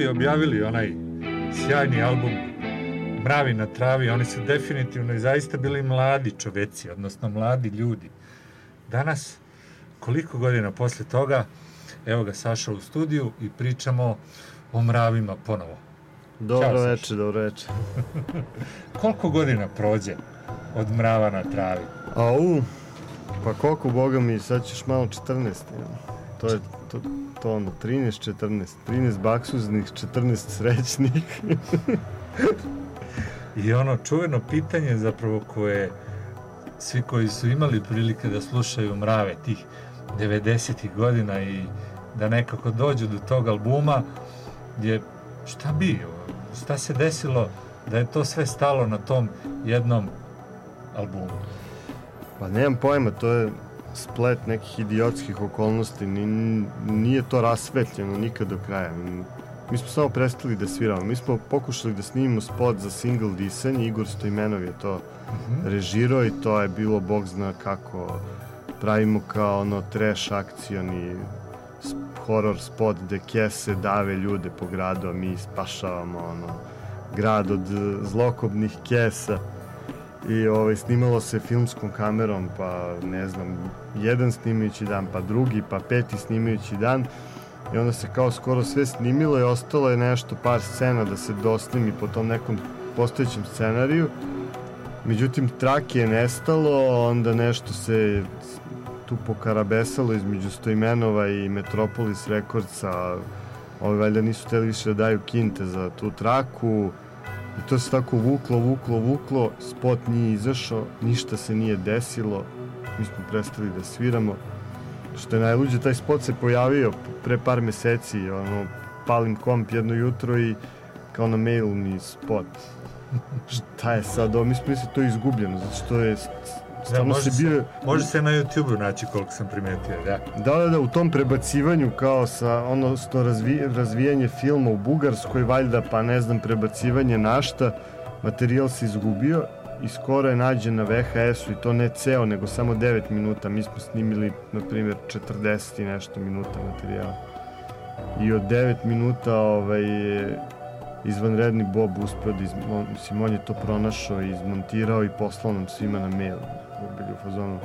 Speaker 1: Mravi objavili onaj sjajni album Mravi na travi, oni su definitivno i zaista bili mladi čoveci, odnosno mladi ljudi. Danas, koliko godina posle toga, evo ga Saša u studiju i pričamo o mravima ponovo.
Speaker 10: Dobro
Speaker 1: Ćao, Saša.
Speaker 10: veče, dobro veče.
Speaker 1: Koliko godina prođe od mrava na travi?
Speaker 10: Au, pa koliko, boga mi, sad ćeš malo 14. Ja. To je to, to onda 13, 14. 13 baksuznih, 14 srećnih.
Speaker 1: I ono čuveno pitanje zapravo koje svi koji su imali prilike da slušaju mrave tih 90. godina i da nekako dođu do tog albuma je šta bi, šta se desilo da je to sve stalo na tom jednom albumu.
Speaker 10: Pa nemam pojma, to je splet nekih idiotskih okolnosti, ni, nije to rasvetljeno nikad do kraja. Mi smo samo prestali da sviramo. Mi smo pokušali da snimimo spot za single Disanje, Igor Stojmenov je to
Speaker 1: Mhm.
Speaker 10: režirao i to je bilo, bog zna kako pravimo kao ono trash akcioni horror spot gde kese dave ljude po gradu, a mi spašavamo ono, grad od zlokobnih kesa i ovaj, snimalo se filmskom kamerom, pa ne znam, jedan snimajući dan, pa drugi, pa peti snimajući dan i onda se kao skoro sve snimilo i ostalo je nešto, par scena da se dosnimi po tom nekom postojećem scenariju. Međutim, trake je nestalo, onda nešto se tu pokarabesalo između Stojmenova i Metropolis Recordsa. Ovi valjda nisu hteli više da daju kinte za tu traku. I to se tako vuklo, vuklo, vuklo, spot nije izašao, ništa se nije desilo, mi smo prestali da sviramo. Što je najluđe, taj spot se pojavio pre par meseci, ono, palim komp jedno jutro i kao na mail mi spot. Šta je sad ovo? Mislim da je to izgubljeno, zato što je
Speaker 1: Da, može,
Speaker 10: se bio...
Speaker 1: može se na YouTube-u naći koliko sam primetio, da.
Speaker 10: Da, da, da, u tom prebacivanju kao sa, odnosno razvi, razvijanje filma u Bugarskoj, valjda, pa ne znam, prebacivanje našta, materijal se izgubio i skoro je nađen na VHS-u i to ne ceo, nego samo 9 minuta. Mi smo snimili, na primjer, 40 i nešto minuta materijala. I od 9 minuta ovaj, izvanredni Bob uspeo da, iz, on, mislim, on je to pronašao i izmontirao i poslao nam svima na mail. Bili u fazonu.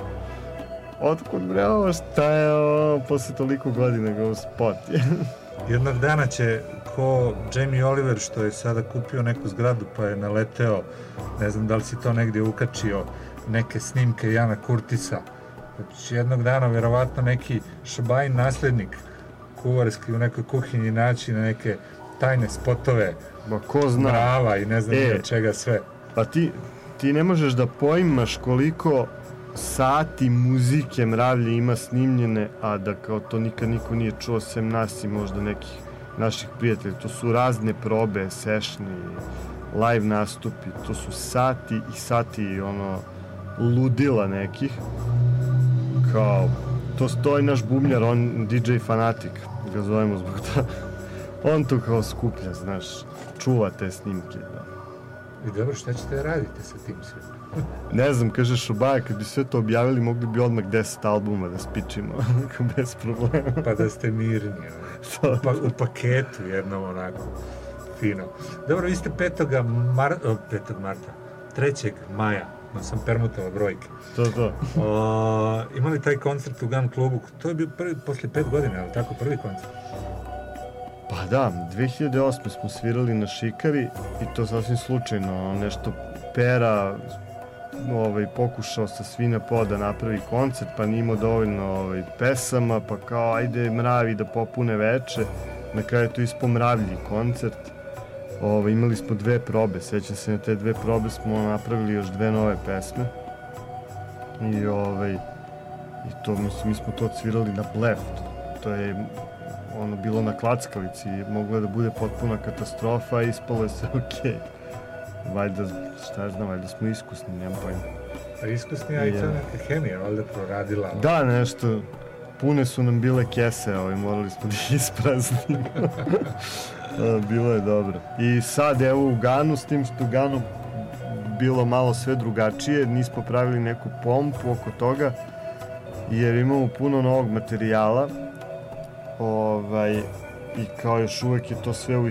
Speaker 10: Otkud bre ovo, šta je ovo, posle toliko godina ga spot je.
Speaker 1: Jednog dana će ko Jamie Oliver što je sada kupio neku zgradu pa je naleteo, ne znam da li si to negdje ukačio, neke snimke Jana Kurtisa. Će jednog dana verovatno neki šabajin naslednik kuvarski u nekoj kuhinji naći na neke tajne spotove,
Speaker 10: Ma ko zna.
Speaker 1: mrava i ne znam
Speaker 10: E.
Speaker 1: čega sve.
Speaker 10: Pa ti, ti ne možeš da poimaš koliko sati muzike mravlje ima snimljene, a da kao to nikad niko nije čuo sem nas i možda nekih naših prijatelja. To su razne probe, sešni, live nastupi, to su sati i sati ono ludila nekih. Kao, to stoji naš bubnjar, on DJ fanatik, ga zovemo zbog toga. On to kao skuplja, znaš, čuva te snimke, da.
Speaker 1: I dobro, šta ćete da radite sa tim sve?
Speaker 10: Ne znam, kaže Šobaja, kad bi sve to objavili, mogli bi odmah 10 albuma da spičimo, bez problema.
Speaker 1: Pa da ste mirni, ono. U, pa, u paketu jednom onako, fino. Dobro, vi ste 5. Mar, o, 5. marta, 3. maja, no sam permutala brojke.
Speaker 10: To, to.
Speaker 1: O, imali taj koncert u GAN klubu, to je bio prvi, posle pet godina, ali tako, prvi koncert?
Speaker 10: Pa da, 2008. smo svirali na Šikari i to sasvim slučajno, nešto Pera ovaj, pokušao sa Svina Po da napravi koncert, pa nije imao dovoljno ovaj, pesama, pa kao ajde mravi da popune veče, na kraju to ispo mravlji koncert. Ovaj, imali smo dve probe, sećam se na te dve probe smo napravili još dve nove pesme. I ovaj, i to, mislim, mi smo to svirali na Bleft. To je ono bilo na klackalici, moglo da bude potpuna katastrofa, ispalo je sve okej. Valjda, šta znam, valjda smo iskusni, nemam pojma.
Speaker 1: Pa iskusni, a i
Speaker 10: Je.
Speaker 1: neka hemija, valjda proradila.
Speaker 10: Da, nešto, pune su nam bile kese, ovaj, morali smo da ih ispraznimo. A, bilo je dobro. I sad, evo u Ganu, s tim što u Ganu bilo malo sve drugačije, nismo pravili neku pompu oko toga, jer imamo puno novog materijala, ovaj, i kao još uvek je to sve u,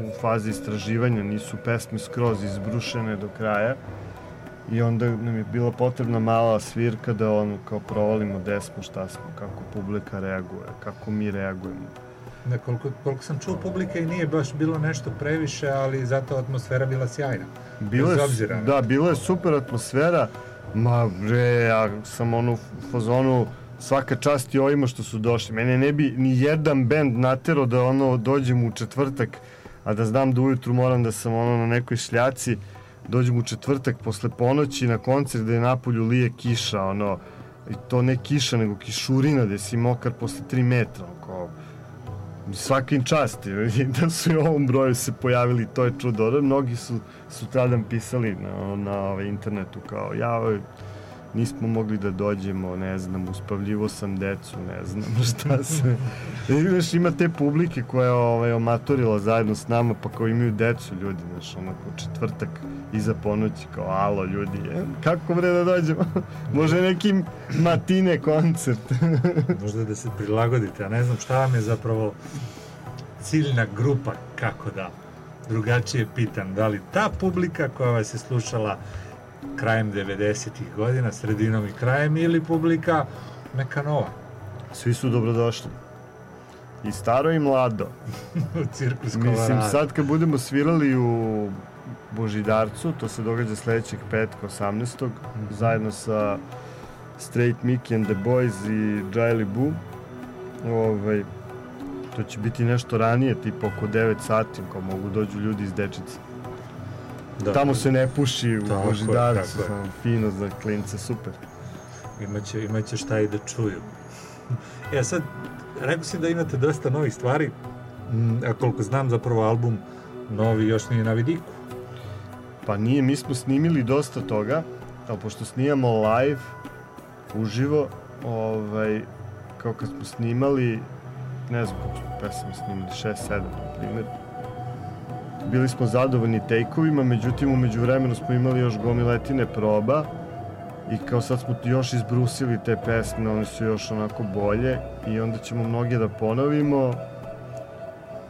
Speaker 10: u fazi istraživanja, nisu pesme skroz izbrušene do kraja. I onda nam je bila potrebna mala svirka da ono kao provalimo gde smo, šta smo, kako publika reaguje, kako mi reagujemo.
Speaker 1: Ne, koliko, koliko sam čuo publike i nije baš bilo nešto previše, ali zato atmosfera bila sjajna.
Speaker 10: Bilo je,
Speaker 1: obzira.
Speaker 10: da, bila je super atmosfera, ma bre, ja sam ono u fazonu svaka čast i ovima što su došli. Mene ne bi ni jedan bend natero da ono dođem u četvrtak, a da znam da ujutru moram da sam ono na nekoj šljaci, dođem u četvrtak posle ponoći na koncert da je napolju lije kiša, ono, i to ne kiša, nego kišurina, da si mokar posle 3 metra, kao, svakim časti da su i ovom broju se pojavili, to je čudo. Mnogi su sutradan pisali na, na ovaj, internetu kao ja nismo mogli da dođemo, ne znam, uspavljivo sam decu, ne znam šta se... Znaš, ima te publike koja je ovaj, omatorila zajedno s nama, pa kao imaju decu ljudi, znaš, onako četvrtak iza ponoći, kao alo ljudi, je, kako bre da dođemo? Može neki matine koncert.
Speaker 1: Možda da se prilagodite, a ne znam šta vam je zapravo ciljna grupa, kako da drugačije pitam, da li ta publika koja vas je slušala krajem 90-ih godina, sredinom i krajem, ili publika neka nova?
Speaker 10: Svi su dobrodošli. I staro i mlado.
Speaker 1: u cirkus
Speaker 10: Mislim, sad kad budemo svirali u Božidarcu, to se događa sledećeg petka 18. zajedno sa Straight Mickey and the Boys i Jaili Boo. Ovaj, to će biti nešto ranije, tipa oko 9 sati, ko mogu dođu ljudi iz Dečice.
Speaker 1: Da.
Speaker 10: Tamo se ne puši u Božidarcu, fino za klince, super.
Speaker 1: Imaće, imaće šta i da čuju. Ja sad, rekao si da imate dosta novih stvari, mm, a koliko znam zapravo album novi još nije na vidiku.
Speaker 10: Pa nije, mi smo snimili dosta toga, ali pošto snimamo live, uživo, ovaj, kao kad smo snimali, ne znam kako smo pesme snimali, 6-7 na primjer, bili smo zadovoljni take-ovima, međutim umeđu vremenu smo imali još gomiletine proba i kao sad smo još izbrusili te pesme, one su još onako bolje i onda ćemo mnoge da ponovimo,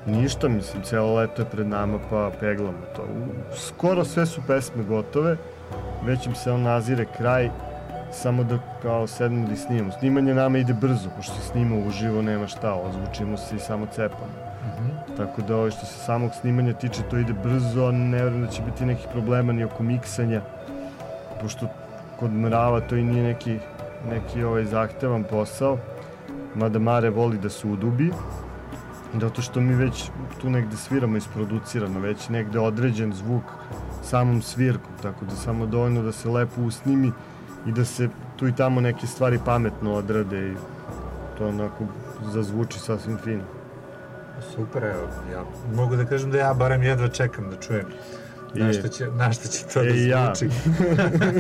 Speaker 10: Ništa, mislim, celo leto je pred nama, pa peglamo to. Skoro sve su pesme gotove, već im se on nazire kraj, samo da kao sedmo da snimamo. Snimanje nama ide brzo, pošto se snima uživo, nema šta, ozvučimo se i samo cepamo. Tako da ovo što se samog snimanja tiče, to ide brzo, ne vjerujem da će biti nekih problema ni oko miksanja, pošto kod mrava to i nije neki, neki ovaj zahtevan posao, mada Mare voli da se udubi, Zato što mi već tu negde sviramo isproducirano, već negde određen zvuk samom svirkom, tako da samo dovoljno da se lepo usnimi i da se tu i tamo neke stvari pametno odrade i to onako zazvuči sasvim fino.
Speaker 1: Super, evo, ja mogu da kažem da ja barem jedva čekam da čujem na šta će, na šta će to
Speaker 10: E,
Speaker 1: da
Speaker 10: ja.
Speaker 1: zvuči.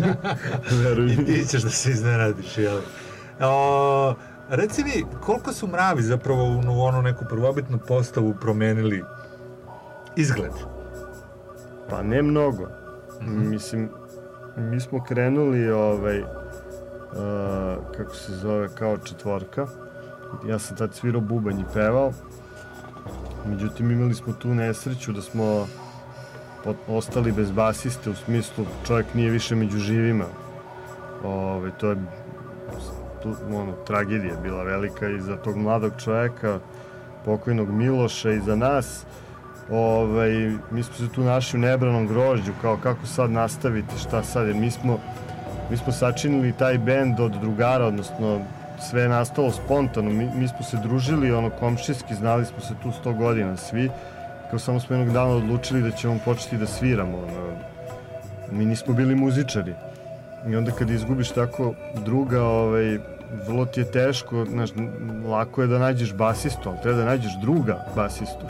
Speaker 10: Veruj
Speaker 1: I ti ćeš da se iznenadiš, jel? O, reci mi, koliko su mravi zapravo u, onu neku prvobitnu postavu promenili izgled?
Speaker 10: Pa ne mnogo. Mislim, mi smo krenuli ovaj, uh, kako se zove, kao četvorka. Ja sam tad svirao bubanj i pevao. Međutim, imali smo tu nesreću da smo ostali bez basiste, u smislu čovjek nije više među živima. Ove, to je tu, ono, tragedija bila velika i za tog mladog čovjeka, pokojnog Miloša i za nas. Ovaj, mi smo se tu našli u nebranom grožđu, kao kako sad nastaviti, šta sad, jer mi smo, mi smo sačinili taj bend od drugara, odnosno sve je nastalo spontano, mi, mi smo se družili ono komšijski, znali smo se tu 100 godina svi, kao samo smo jednog dana odlučili da ćemo početi da sviramo, ono, mi nismo bili muzičari. I onda kad izgubiš tako druga, ovaj, vrlo ti je teško, znaš, lako je da nađeš basistu, ali treba da nađeš druga basistu.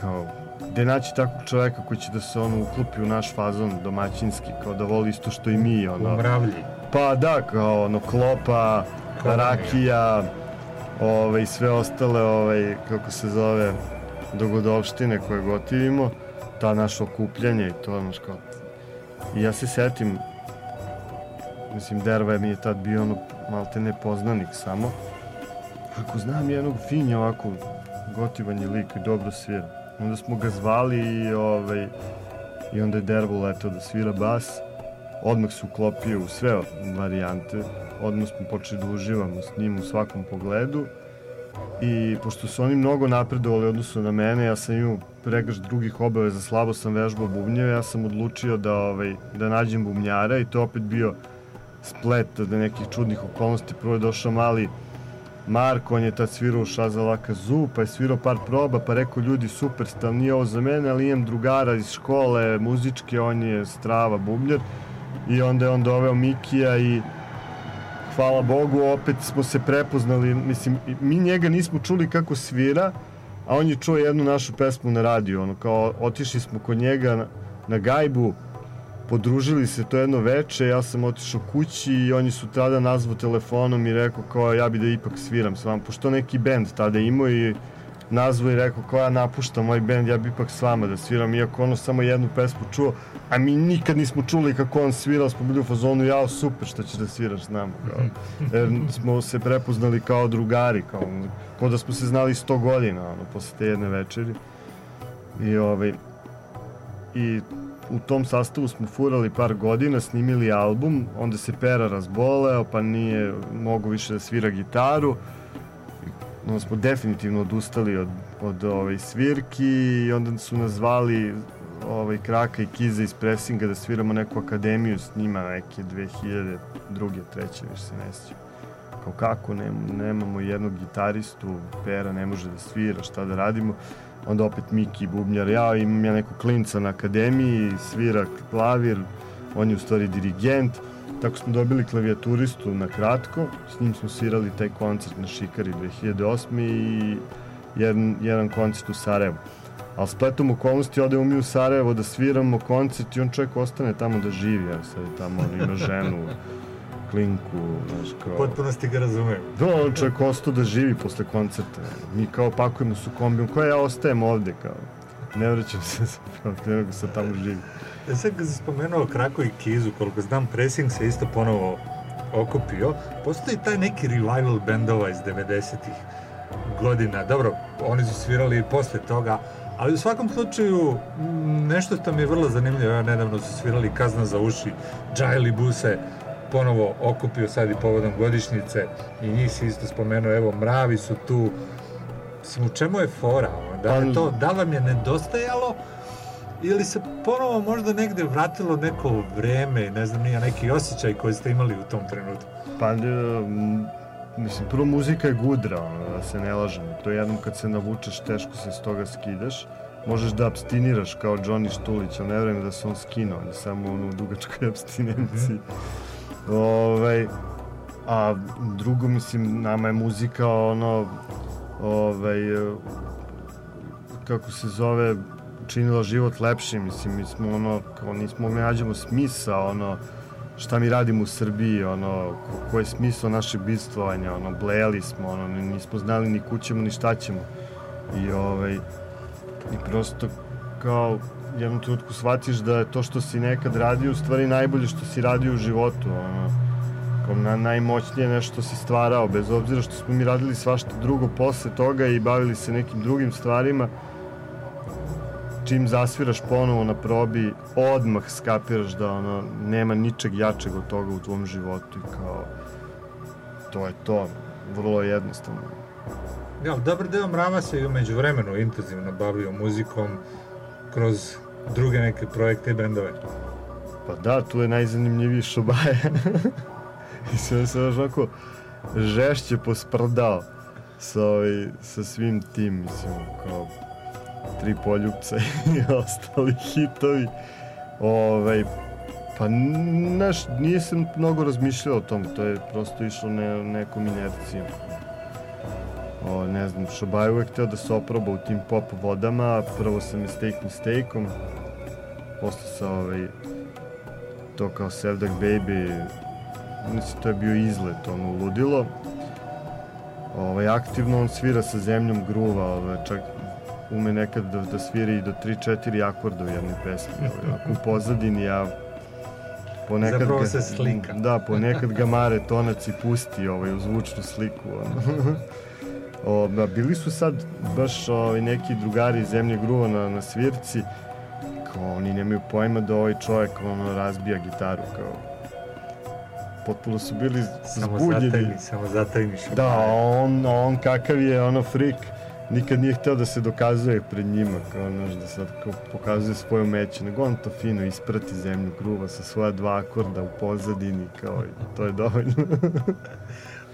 Speaker 10: Kao, gde naći takvog čoveka koji će da se ono uklopi u naš fazon domaćinski, kao da voli isto što i mi, ono.
Speaker 1: U mravlji.
Speaker 10: Pa da, kao ono, klopa,
Speaker 1: Kolonija.
Speaker 10: rakija, ovaj, sve ostale, ovaj, kako se zove, dogodovštine koje gotivimo, ta naše okupljanje i to, znaš, kao, I ja se setim, mislim, Derva mi je tad bio ono, malte nepoznanik samo. Ako znam jednog finja ovako, gotivan je lik i dobro svira. Onda smo ga zvali i, ovaj, i onda je Dervo letao da svira bas. Odmah se uklopio u sve varijante. Odmah smo počeli da uživamo s njim u svakom pogledu. I pošto su oni mnogo napredovali u odnosu na mene, ja sam imao pregrš drugih obaveza, slabo sam vežbao bubnjeve, ja sam odlučio da, ovaj, da nađem bubnjara i to opet bio splet od nekih čudnih okolnosti. Prvo je došao mali Marko, on je tad svirao u Šazalaka Zu, pa je svirao par proba, pa rekao ljudi super ste, ali nije ovo za mene, ali imam drugara iz škole muzičke, on je strava bubnjar. I onda je on doveo Mikija i hvala Bogu, opet smo se prepoznali, mislim, mi njega nismo čuli kako svira, a on je čuo jednu našu pesmu na radiju, ono, kao, otišli smo kod njega na, na gajbu, podružili se to jedno veče, ja sam otišao kući i oni su tada nazvao telefonom i rekao kao ja bi da ipak sviram s vama, pošto neki bend tada imao i nazvao i rekao kao ja napuštam moj bend, ja bi ipak s vama da sviram, iako ono samo jednu pesmu čuo, a mi nikad nismo čuli kako on svirao, smo bili u fazonu, jao super što ćeš da sviraš s nama, kao, jer smo se prepoznali kao drugari, kao, kao da smo se znali 100 godina, ono, posle te jedne večeri. I ovaj, i u tom sastavu smo furali par godina, snimili album, onda se Pera razboleo, pa nije mogu više da svira gitaru. Onda smo definitivno odustali od, od ovaj, svirki i onda su nas zvali ovaj, Kraka i Kiza iz Pressinga da sviramo neku akademiju s njima neke 2002. treće, više se ne sjećam. Kao kako, nem, nemamo jednog gitaristu, Pera ne može da svira, šta da radimo onda opet Miki bubnjar, ja imam ja nekog klinca na akademiji, svira klavir, on je u stvari dirigent, tako smo dobili klavijaturistu na kratko, s njim smo svirali taj koncert na Šikari 2008. i jedan, jedan koncert u Sarajevu. Ali spletom okolnosti odemo mi u Sarajevo da sviramo koncert i on čovjek ostane tamo da živi, ja sad je tamo on ima ženu, klinku, znaš kao...
Speaker 1: Potpuno ti ga razumem.
Speaker 10: Da, on čovjek ostao da živi posle koncerta. Mi kao pakujemo su kombijom, koja ja ostajem ovde, kao. Ne vraćam se zapravo, nego sam tamo živi.
Speaker 1: E sad kad si spomenuo Krako i Kizu, koliko znam, Pressing se isto ponovo okupio. Postoji taj neki revival bendova iz 90-ih godina. Dobro, oni su svirali i posle toga, ali u svakom slučaju nešto što mi je vrlo zanimljivo, ja nedavno su svirali Kazna za uši, Džajli Buse, ponovo okupio sad i povodom godišnjice i njih si isto spomenuo, evo, mravi su tu. Mislim, u čemu je fora? Da, je to, da vam je nedostajalo ili se ponovo možda negde vratilo neko vreme, ne znam, nije neki osjećaj koji ste imali u tom trenutku?
Speaker 10: Pa, m, mislim, prvo muzika je gudra, ono, da se ne lažemo. To je jednom kad se navučeš, teško se s toga skidaš. Možeš da abstiniraš kao Johnny Štulić, ali ne vreme da se on skinuo, on je samo ono u dugačkoj abstinenciji. Ovaj, a drugo, mislim, nama je muzika ono, ovaj, e, kako se zove, činila život lepšim, mislim, mi smo ono, kao nismo mogli nađemo smisa, ono, šta mi radimo u Srbiji, ono, ko, ko je smisao našeg bistvovanja, ono, blejali smo, ono, ni- nismo znali ni kućemo, ni šta ćemo. I, ovaj, i prosto, kao, jednom trenutku shvatiš da je to što si nekad radio u stvari najbolje što si radio u životu, ono, kao na, najmoćnije nešto što si stvarao, bez obzira što smo mi radili svašta drugo posle toga i bavili se nekim drugim stvarima, čim zasviraš ponovo na probi, odmah skapiraš da ono, nema ničeg jačeg od toga u tvom životu i kao, to je to, vrlo jednostavno.
Speaker 1: Ja, dobar deo Mrava se i umeđu vremenu intenzivno bavio muzikom kroz druge neke projekte i bendove.
Speaker 10: Pa da, tu je najzanimljiviji Šobaja. I sve se još onako žešće posprdao sa, ovaj, sa svim tim, mislim, kao tri poljupca i ostali hitovi. Ovaj, pa znaš, nisam mnogo razmišljao o tom, to je prosto išlo ne, nekom inercijom. O, ne znam, Šobaj uvek hteo da se oproba u tim pop vodama, prvo sa Mistake Mistakeom, posle sa ovaj, to kao Sevdak Baby, mislim to je bio izlet, ono, ludilo. Ovaj, aktivno on svira sa zemljom gruva, ovaj, čak ume nekad da, da svira i do 3-4 akorda u jednoj pesmi. Ovako u pozadini, ja ponekad
Speaker 1: Zapravo
Speaker 10: ga,
Speaker 1: se slika.
Speaker 10: Da, ponekad ga mare tonac i pusti ovaj, u zvučnu sliku. Ono. O, da, bili su sad baš ovaj, neki drugari iz zemlje gruva na, na svirci, kao oni nemaju pojma da ovaj čovjek ono razbija gitaru kao potpuno su bili
Speaker 1: Samo
Speaker 10: zbunjeni.
Speaker 1: zatajni, samo Šobaj.
Speaker 10: Da, on, on kakav je ono frik, nikad nije hteo da se dokazuje pred njima, kao znaš, da sad kao pokazuje svoje umeće, nego on to fino isprati zemlju gruva sa svoja dva akorda u pozadini, kao i to je dovoljno.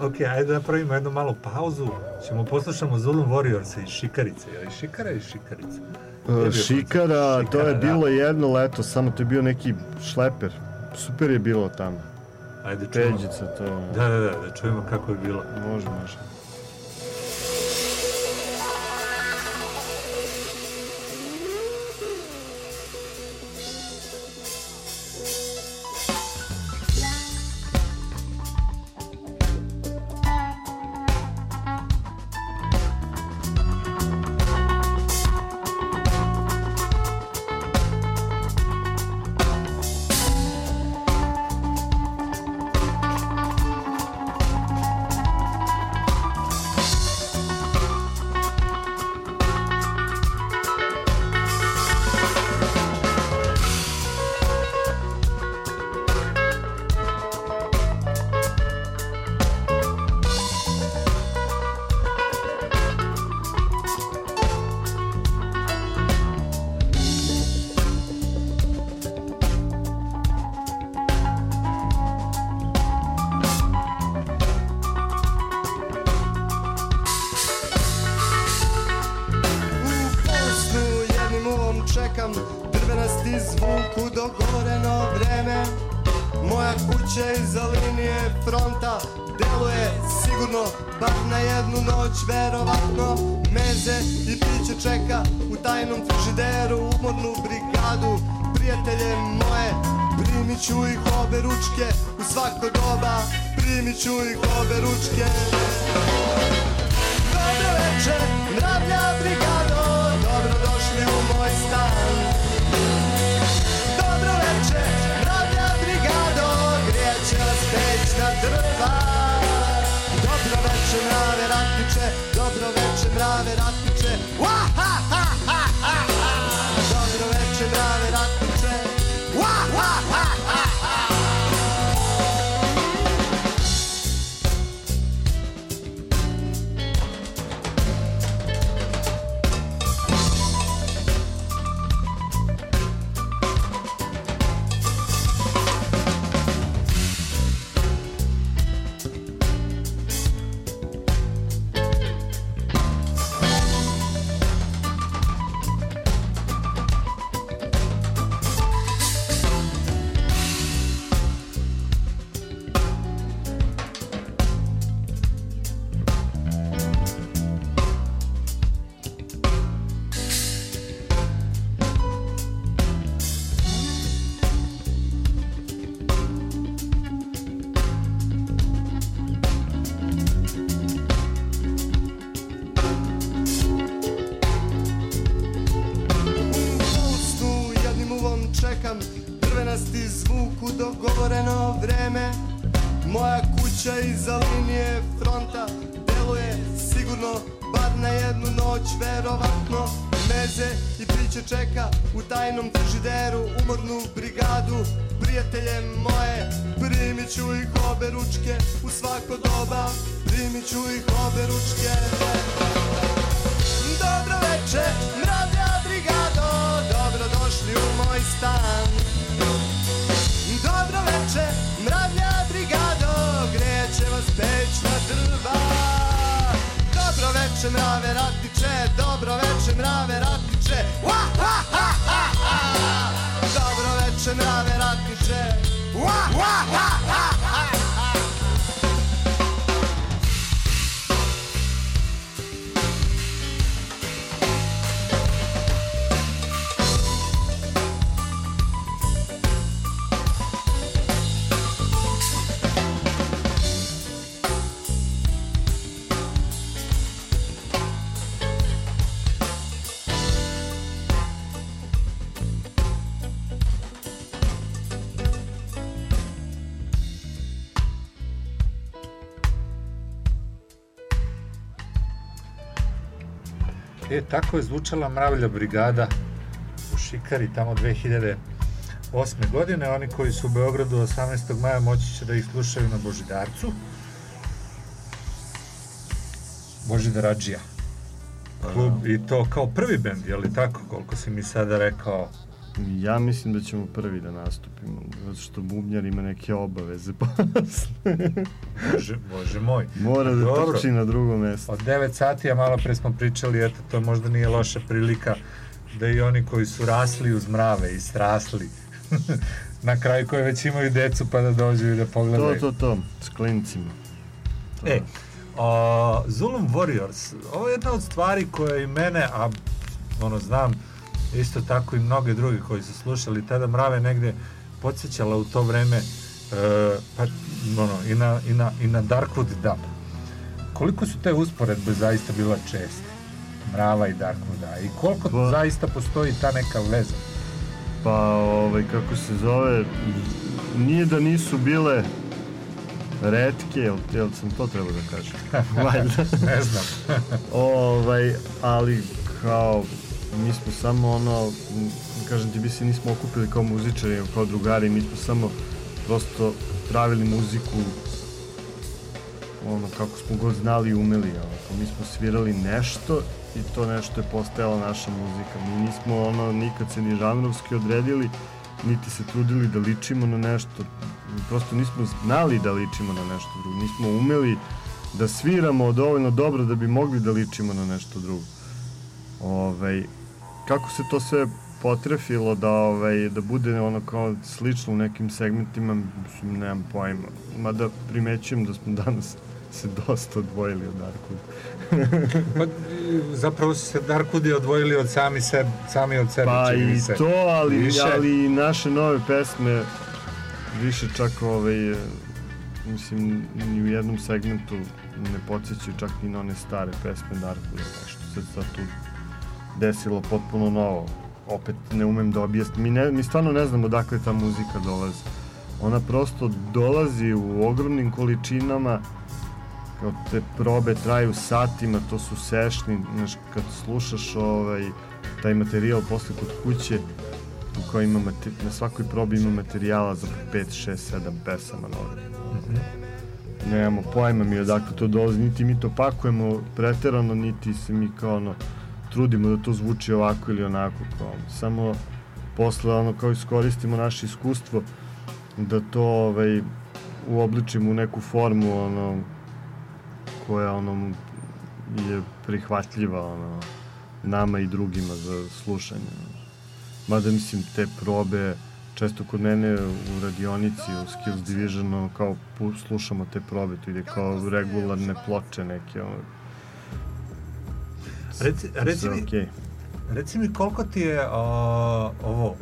Speaker 1: Ok, ajde da napravimo jednu malu pauzu. Ćemo poslušamo Zulum Warriors iz Šikarice. Je li Šikara i je bio
Speaker 10: E, Šikara, to je
Speaker 1: da.
Speaker 10: bilo jedno leto, samo to je bio neki šleper. Super je bilo tamo.
Speaker 1: Ajde, čujemo.
Speaker 10: Peđica, to...
Speaker 1: Da, da, da, da čujemo kako je bilo.
Speaker 10: Može, može.
Speaker 1: Tako je zvučala Mravlja brigada u Šikari tamo 2008. godine. Oni koji su u Beogradu 18. maja moći će da ih slušaju na Božidarcu. Božidar Adžija. Klub, I to kao prvi bend, je li tako, koliko si mi sada rekao?
Speaker 10: Ja mislim da ćemo prvi da nastupimo, zato što bubnjar ima neke obaveze posle.
Speaker 1: Bože, bože moj.
Speaker 10: Mora da
Speaker 1: Dobro.
Speaker 10: trči na drugo mesto.
Speaker 1: Od 9 sati, a malo pre smo pričali, eto, to možda nije loša prilika da i oni koji su rasli uz mrave i strasli, na kraju koji već imaju decu pa da dođu i da
Speaker 10: To,
Speaker 1: pogledaju.
Speaker 10: to, to, s klincima. To.
Speaker 1: E, a, Zulum Warriors, ovo je jedna od stvari koja i mene, a ono znam, isto tako i mnoge druge koji su slušali tada mrave negde podsjećala u to vreme e, pa, ono, i, na, i, na, i na Darkwood Dub. Koliko su te usporedbe zaista bila česte? Mrava i Darkwooda. I koliko
Speaker 10: Pa-
Speaker 1: zaista postoji ta neka veza?
Speaker 10: Pa, ovaj, kako se zove, nije da nisu bile retke, jel, jel sam to trebao da kažem? Valjda.
Speaker 1: ne znam.
Speaker 10: ovaj, ali kao, mi smo samo ono, kažem ti, mi se nismo okupili kao muzičari, kao drugari, mi smo samo prosto pravili muziku ono, kako smo god znali i umeli, ono, mi smo svirali nešto i to nešto je postajala naša muzika. Mi nismo ono, nikad se ni žanrovski odredili, niti se trudili da ličimo na nešto, prosto nismo znali da ličimo na nešto drugo, nismo umeli da sviramo dovoljno dobro da bi mogli da ličimo na nešto drugo. Ovaj, kako se to sve potrefilo da ovaj da bude ono kao slično u nekim segmentima, mislim nemam pojma. Mada primećujem da smo danas se dosta odvojili od Darkwood.
Speaker 1: Pa, zapravo su se Darkwoodi odvojili od sami, sebe, sami od sebe,
Speaker 10: Pa i
Speaker 1: se.
Speaker 10: to, ali,
Speaker 1: Više.
Speaker 10: ali naše nove pesme više čak ovaj, mislim, ni u jednom segmentu ne podsjećaju čak ni na one stare pesme Darkwooda, nešto se sad tu desilo potpuno novo. Opet ne umem da objasnim. Mi, ne, mi stvarno ne znamo odakle ta muzika dolazi. Ona prosto dolazi u ogromnim količinama, kao te probe traju satima, to su sešni, znaš, kad slušaš ovaj, taj materijal posle kod kuće, u kojoj ima na svakoj probi ima materijala za 5, 6, 7 pesama novih. Nemamo pojma mi odakle to dolazi, niti mi to pakujemo preterano, niti se mi kao ono, trudimo da to zvuči ovako ili onako, kao, samo posle ono kao iskoristimo naše iskustvo da to ovaj, uobličimo u neku formu ono, koja ono je prihvatljiva ono, nama i drugima za slušanje. Mada mislim te probe često kod mene u radionici u Skills Division ono, kao slušamo te probe, to ide kao regularne ploče neke ono,
Speaker 1: Reci, reci, mi,
Speaker 10: okej.
Speaker 1: reci mi koliko ti je a, ovo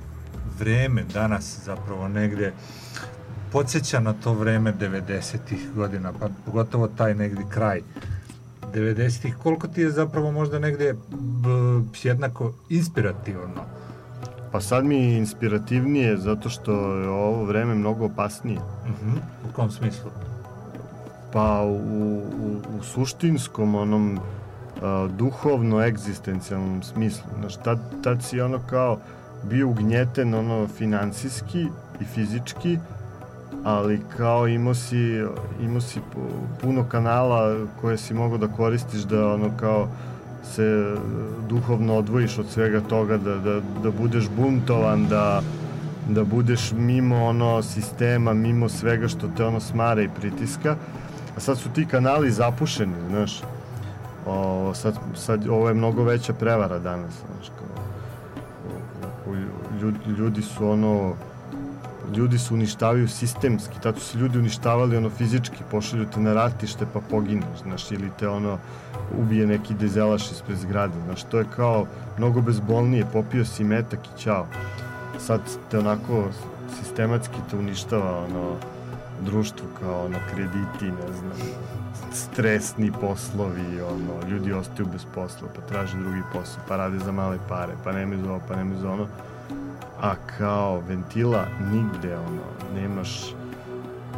Speaker 1: vreme danas zapravo negde podsjeća na to vreme 90-ih godina, pa pogotovo taj negdje kraj 90-ih, koliko ti je zapravo možda negde b, jednako inspirativno
Speaker 10: Pa sad mi je inspirativnije zato što je ovo vreme mnogo opasnije.
Speaker 1: Mhm. U kom smislu?
Speaker 10: Pa u, u, u suštinskom onom duhovno egzistencijalnom smislu. Znaš, tad, tad si ono kao bio ugnjeten ono finansijski i fizički, ali kao imao si, imao si pu- puno kanala koje si mogao da koristiš da ono kao se e, duhovno odvojiš od svega toga, da, da, da budeš buntovan, da, da budeš mimo ono sistema, mimo svega što te ono smara i pritiska. A sad su ti kanali zapušeni, znaš. O, sad, sad, ovo je mnogo veća prevara danas, znaš, kao, o- o- ljudi, ljudi su ono, ljudi se uništavaju sistemski, tad su se ljudi uništavali ono fizički, pošalju te na ratište pa pogineš, znaš, ili te ono ubije neki dezelaš ispred zgrade, znaš, to je kao mnogo bezbolnije, popio si metak i ćao. Sad te onako sistematski te uništava ono društvo kao ono krediti, ne znam, stresni poslovi, ono, ljudi ostaju bez posla, pa traže drugi posao, pa rade za male pare, pa nemaju za ovo, pa nemaju za ono a kao ventila nigde ono, nemaš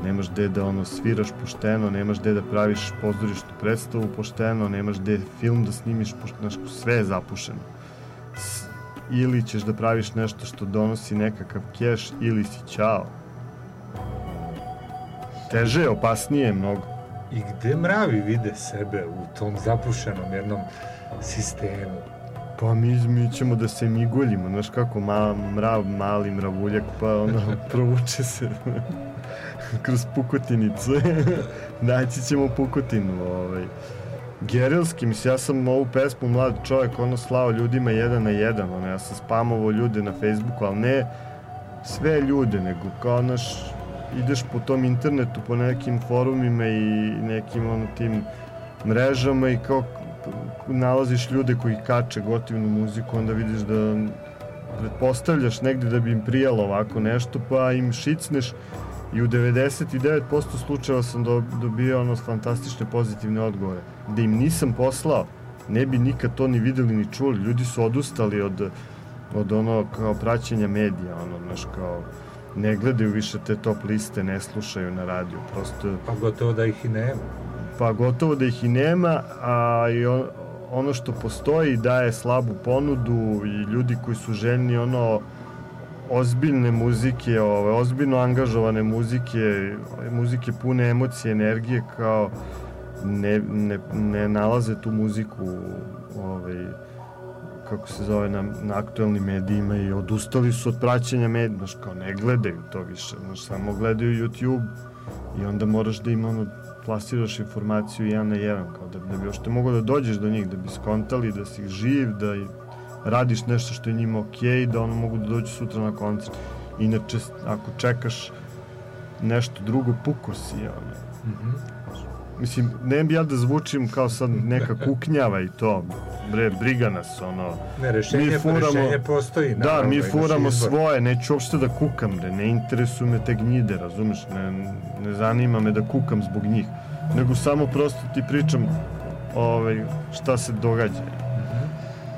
Speaker 10: nemaš gde da ono sviraš pošteno, nemaš gde da praviš pozorištu predstavu pošteno, nemaš gde film da snimiš pošteno, sve je zapušeno. S- Ili ćeš da praviš nešto što donosi nekakav keš, ili si ćao. Teže je, opasnije je mnogo.
Speaker 1: I gde mravi vide sebe u tom zapušenom jednom sistemu?
Speaker 10: Pa mi, mi ćemo da se migoljimo, znaš kako, ma, mrav, mali mravuljak, pa ono, provuče se kroz pukotinicu. Naći ćemo pukotinu, ovaj. Gerilski, mislim, ja sam ovu pesmu Mlad čovjek, ono, slao ljudima jedan na jedan, ono, ja sam spamovao ljude na Facebooku, ali ne sve ljude, nego kao, naš, ideš po tom internetu, po nekim forumima i nekim, ono, tim mrežama i kao nalaziš ljude koji kače gotivnu muziku, onda vidiš da pretpostavljaš negde da bi im prijalo ovako nešto, pa im šicneš i u 99% slučajeva sam do, dobio ono fantastične pozitivne odgovore. Da im nisam poslao, ne bi nikad to ni videli ni čuli. Ljudi su odustali od, od ono kao praćenja medija, ono, znaš, kao ne gledaju više te top liste, ne slušaju na radiju, prosto...
Speaker 1: Pa gotovo da ih i nema.
Speaker 10: Pa gotovo da ih i nema, a i on, ono što postoji daje slabu ponudu i ljudi koji su željni ono ozbiljne muzike, ove, ozbiljno angažovane muzike, muzike pune emocije, energije, kao ne, ne, ne nalaze tu muziku ovaj, kako se zove na, na aktuelnim medijima i odustali su od praćenja medija, znaš, kao ne gledaju to više, znaš, samo gledaju YouTube i onda moraš da im ono, plasiraš informaciju jedan na jedan, kao da, da bi još te mogo da dođeš do njih, da bi skontali da si živ, da radiš nešto što je njima okej, da ono mogu da dođu sutra na koncert. Inače, ako čekaš nešto drugo, puko si, ono.
Speaker 1: Mhm.
Speaker 10: Mislim, ne bi ja da zvučim kao sad neka kuknjava i to, bre, briga nas, ono.
Speaker 1: Ne, rešenje, rešenje postoji.
Speaker 10: Da,
Speaker 1: naravno,
Speaker 10: mi
Speaker 1: imaš
Speaker 10: furamo svoje, neću uopšte da kukam, bre, ne interesuju me te gnjide, razumeš, ne, ne zanima me da kukam zbog njih, nego samo prosto ti pričam ovaj, šta se događa.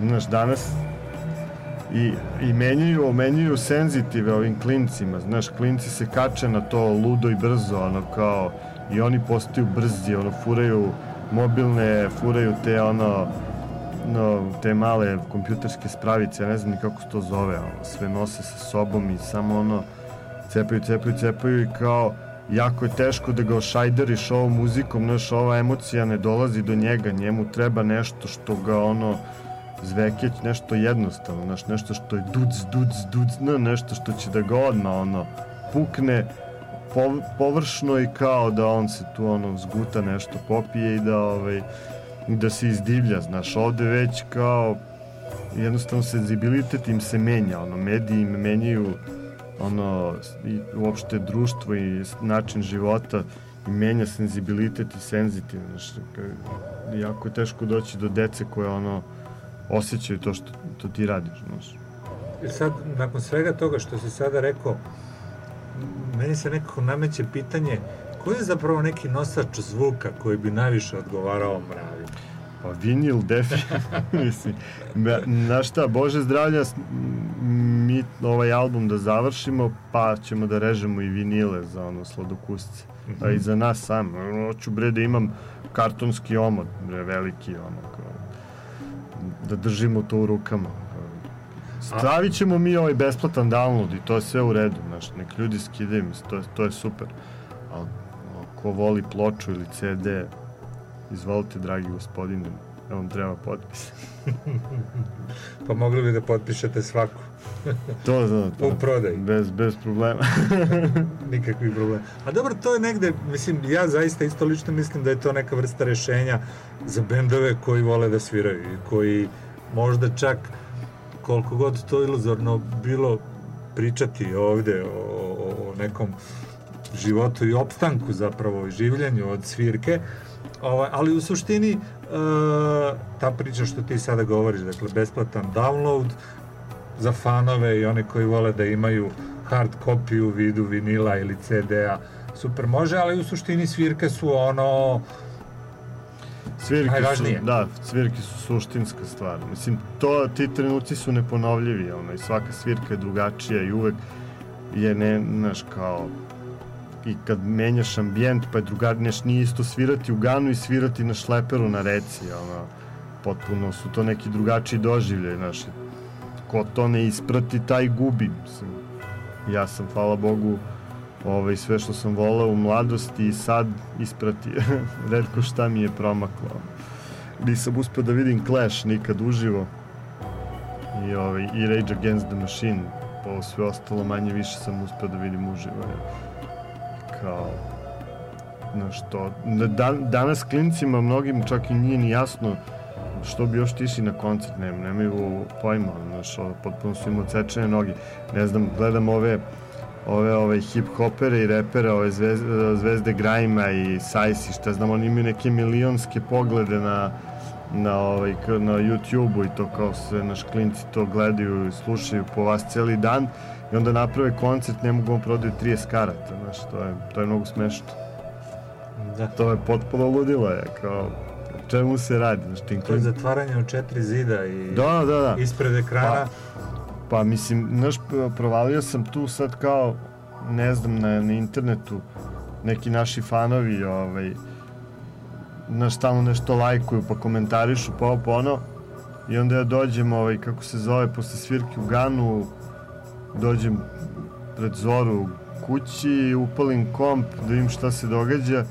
Speaker 10: Znaš, danas i, i menjaju, menjaju senzitive ovim klincima, znaš, klinci se kače na to ludo i brzo, ono kao, i oni postaju brzi, ono, furaju mobilne, furaju te, ono, no, te male kompjuterske spravice, ja ne znam ni kako se to zove, ono, sve nose sa sobom i samo ono, cepaju, cepaju, cepaju i kao, jako je teško da ga ošajderiš ovom muzikom, znaš, ova emocija ne dolazi do njega, njemu treba nešto što ga, ono, zvekeć, nešto jednostavno, znaš, nešto što je duc, duc, duc, no, nešto što će da ga odmah, ono, pukne, površno i kao da on se tu, ono, zguta nešto, popije i da, ovaj, da se izdivlja, znaš, ovde već kao jednostavno senzibilitet im se menja, ono, mediji im menjaju ono, i uopšte društvo i način života i menja senzibilitet i senzitiv, znaš, ka- jako je teško doći do dece koje, ono, osjećaju to što to ti radiš, znaš.
Speaker 1: I sad, nakon svega toga što si sada rekao, meni se nekako nameće pitanje ko je zapravo neki nosač zvuka koji bi najviše odgovarao mravi?
Speaker 10: Pa vinil, definitivno, mislim. Znaš šta, Bože zdravlja, mi ovaj album da završimo, pa ćemo da režemo i vinile za ono sladokusce. A i za nas sam. Hoću bre da imam kartonski omot, bre, veliki ono, kao, da držimo to u rukama. Stavit ćemo mi ovaj besplatan download i to je sve u redu, znaš, nek ljudi skidaju, to je, to je super. A ko voli ploču ili CD, izvolite, dragi gospodine, evo vam treba potpis.
Speaker 1: pa mogli bi da potpišete svaku.
Speaker 10: To, to, to.
Speaker 1: U prodaji.
Speaker 10: Bez, bez problema.
Speaker 1: Nikakvih problema. A dobro, to je negde, mislim, ja zaista isto lično mislim da je to neka vrsta rešenja za bendove koji vole da sviraju i koji možda čak koliko god to iluzorno bilo pričati ovde o, o, o nekom životu i opstanku zapravo i življenju od svirke, ovaj, ali u suštini e, ta priča što ti sada govoriš, dakle besplatan download za fanove i one koji vole da imaju hard kopiju u vidu vinila ili CD-a, super može, ali u suštini svirke su ono
Speaker 10: Svirke su,
Speaker 1: Najvažnije.
Speaker 10: da, svirke su suštinska stvar. Mislim, to, ti trenuci su neponovljivi, ono, i svaka svirka je drugačija i uvek je, ne, znaš, kao, i kad menjaš ambijent, pa je drugačije, nije isto svirati u ganu i svirati na šleperu na reci, ono, potpuno su to neki drugačiji doživljaj, znaš, ko to ne isprati, taj gubi, mislim. Ja sam, hvala Bogu, ovaj, sve što sam volao u mladosti i sad isprati. Redko šta mi je promaklo. Nisam uspeo da vidim Clash nikad uživo. I, ovaj, i Rage Against the Machine. Pa sve ostalo manje više sam uspeo da vidim uživo. Kao, znaš to, da- dan, danas klincima mnogim čak i nije ni jasno što bi još tiši na koncert, ne, nemaju pojma, znaš, potpuno su im odsečene noge. Ne znam, gledam ove ove ove hip hopere i repere, ove zvezde, zvezde Grajma i Sajsi, šta znam, oni imaju neke milionske poglede na na, ovaj, na YouTube-u i to kao sve naš klinci to gledaju i slušaju po vas celi dan i onda naprave koncert, ne mogu vam prodaju 30 karata, znaš, to je, to je mnogo smešno.
Speaker 1: Da.
Speaker 10: To je potpuno ludilo je, kao, čemu se radi, znaš, tim
Speaker 1: to je zatvaranje u četiri zida i
Speaker 10: Da, da, da.
Speaker 1: ispred ekrana.
Speaker 10: Pa mislim, znaš, provalio sam tu sad kao, ne znam, na, na internetu, neki naši fanovi, ovaj, znaš, stalno nešto lajkuju, pa komentarišu, pa ovo, pa ono, i onda ja dođem, ovaj, kako se zove, posle svirke u Ganu, dođem pred zoru kući, upalim komp, da vidim šta se događa,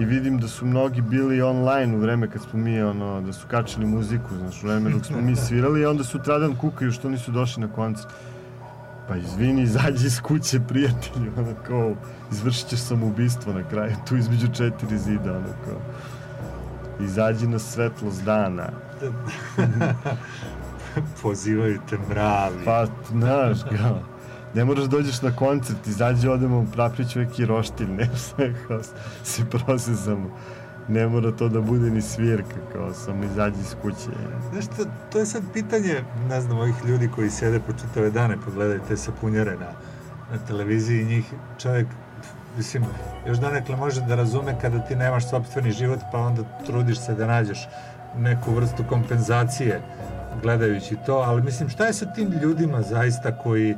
Speaker 10: i vidim da su mnogi bili online u vreme kad smo mi, ono, da su kačili muziku, znaš, u vreme dok smo mi svirali i onda sutradan kukaju što nisu došli na koncert. Pa izvini, izađi iz kuće, prijatelju, ono kao, izvršit ćeš samoubistvo na kraju, tu između četiri zida, ono kao. Izađi na svetlost dana.
Speaker 1: Pozivaju te mravi.
Speaker 10: Pa, znaš, kao, ne moraš da dođeš na koncert, izađi, odemo, napriću neki roštilj, ne kao, se prosesamo. Ne mora to da bude ni svirka, kao, samo izađi iz kuće.
Speaker 1: Znaš, to, to je sad pitanje, ne znam, ovih ljudi koji sede po čitave dane, pogledaju te sapunjare na, na televiziji i njih čovjek, mislim, još donekle može da razume kada ti nemaš sopstveni život, pa onda trudiš se da nađeš neku vrstu kompenzacije gledajući to, ali mislim, šta je sa tim ljudima zaista koji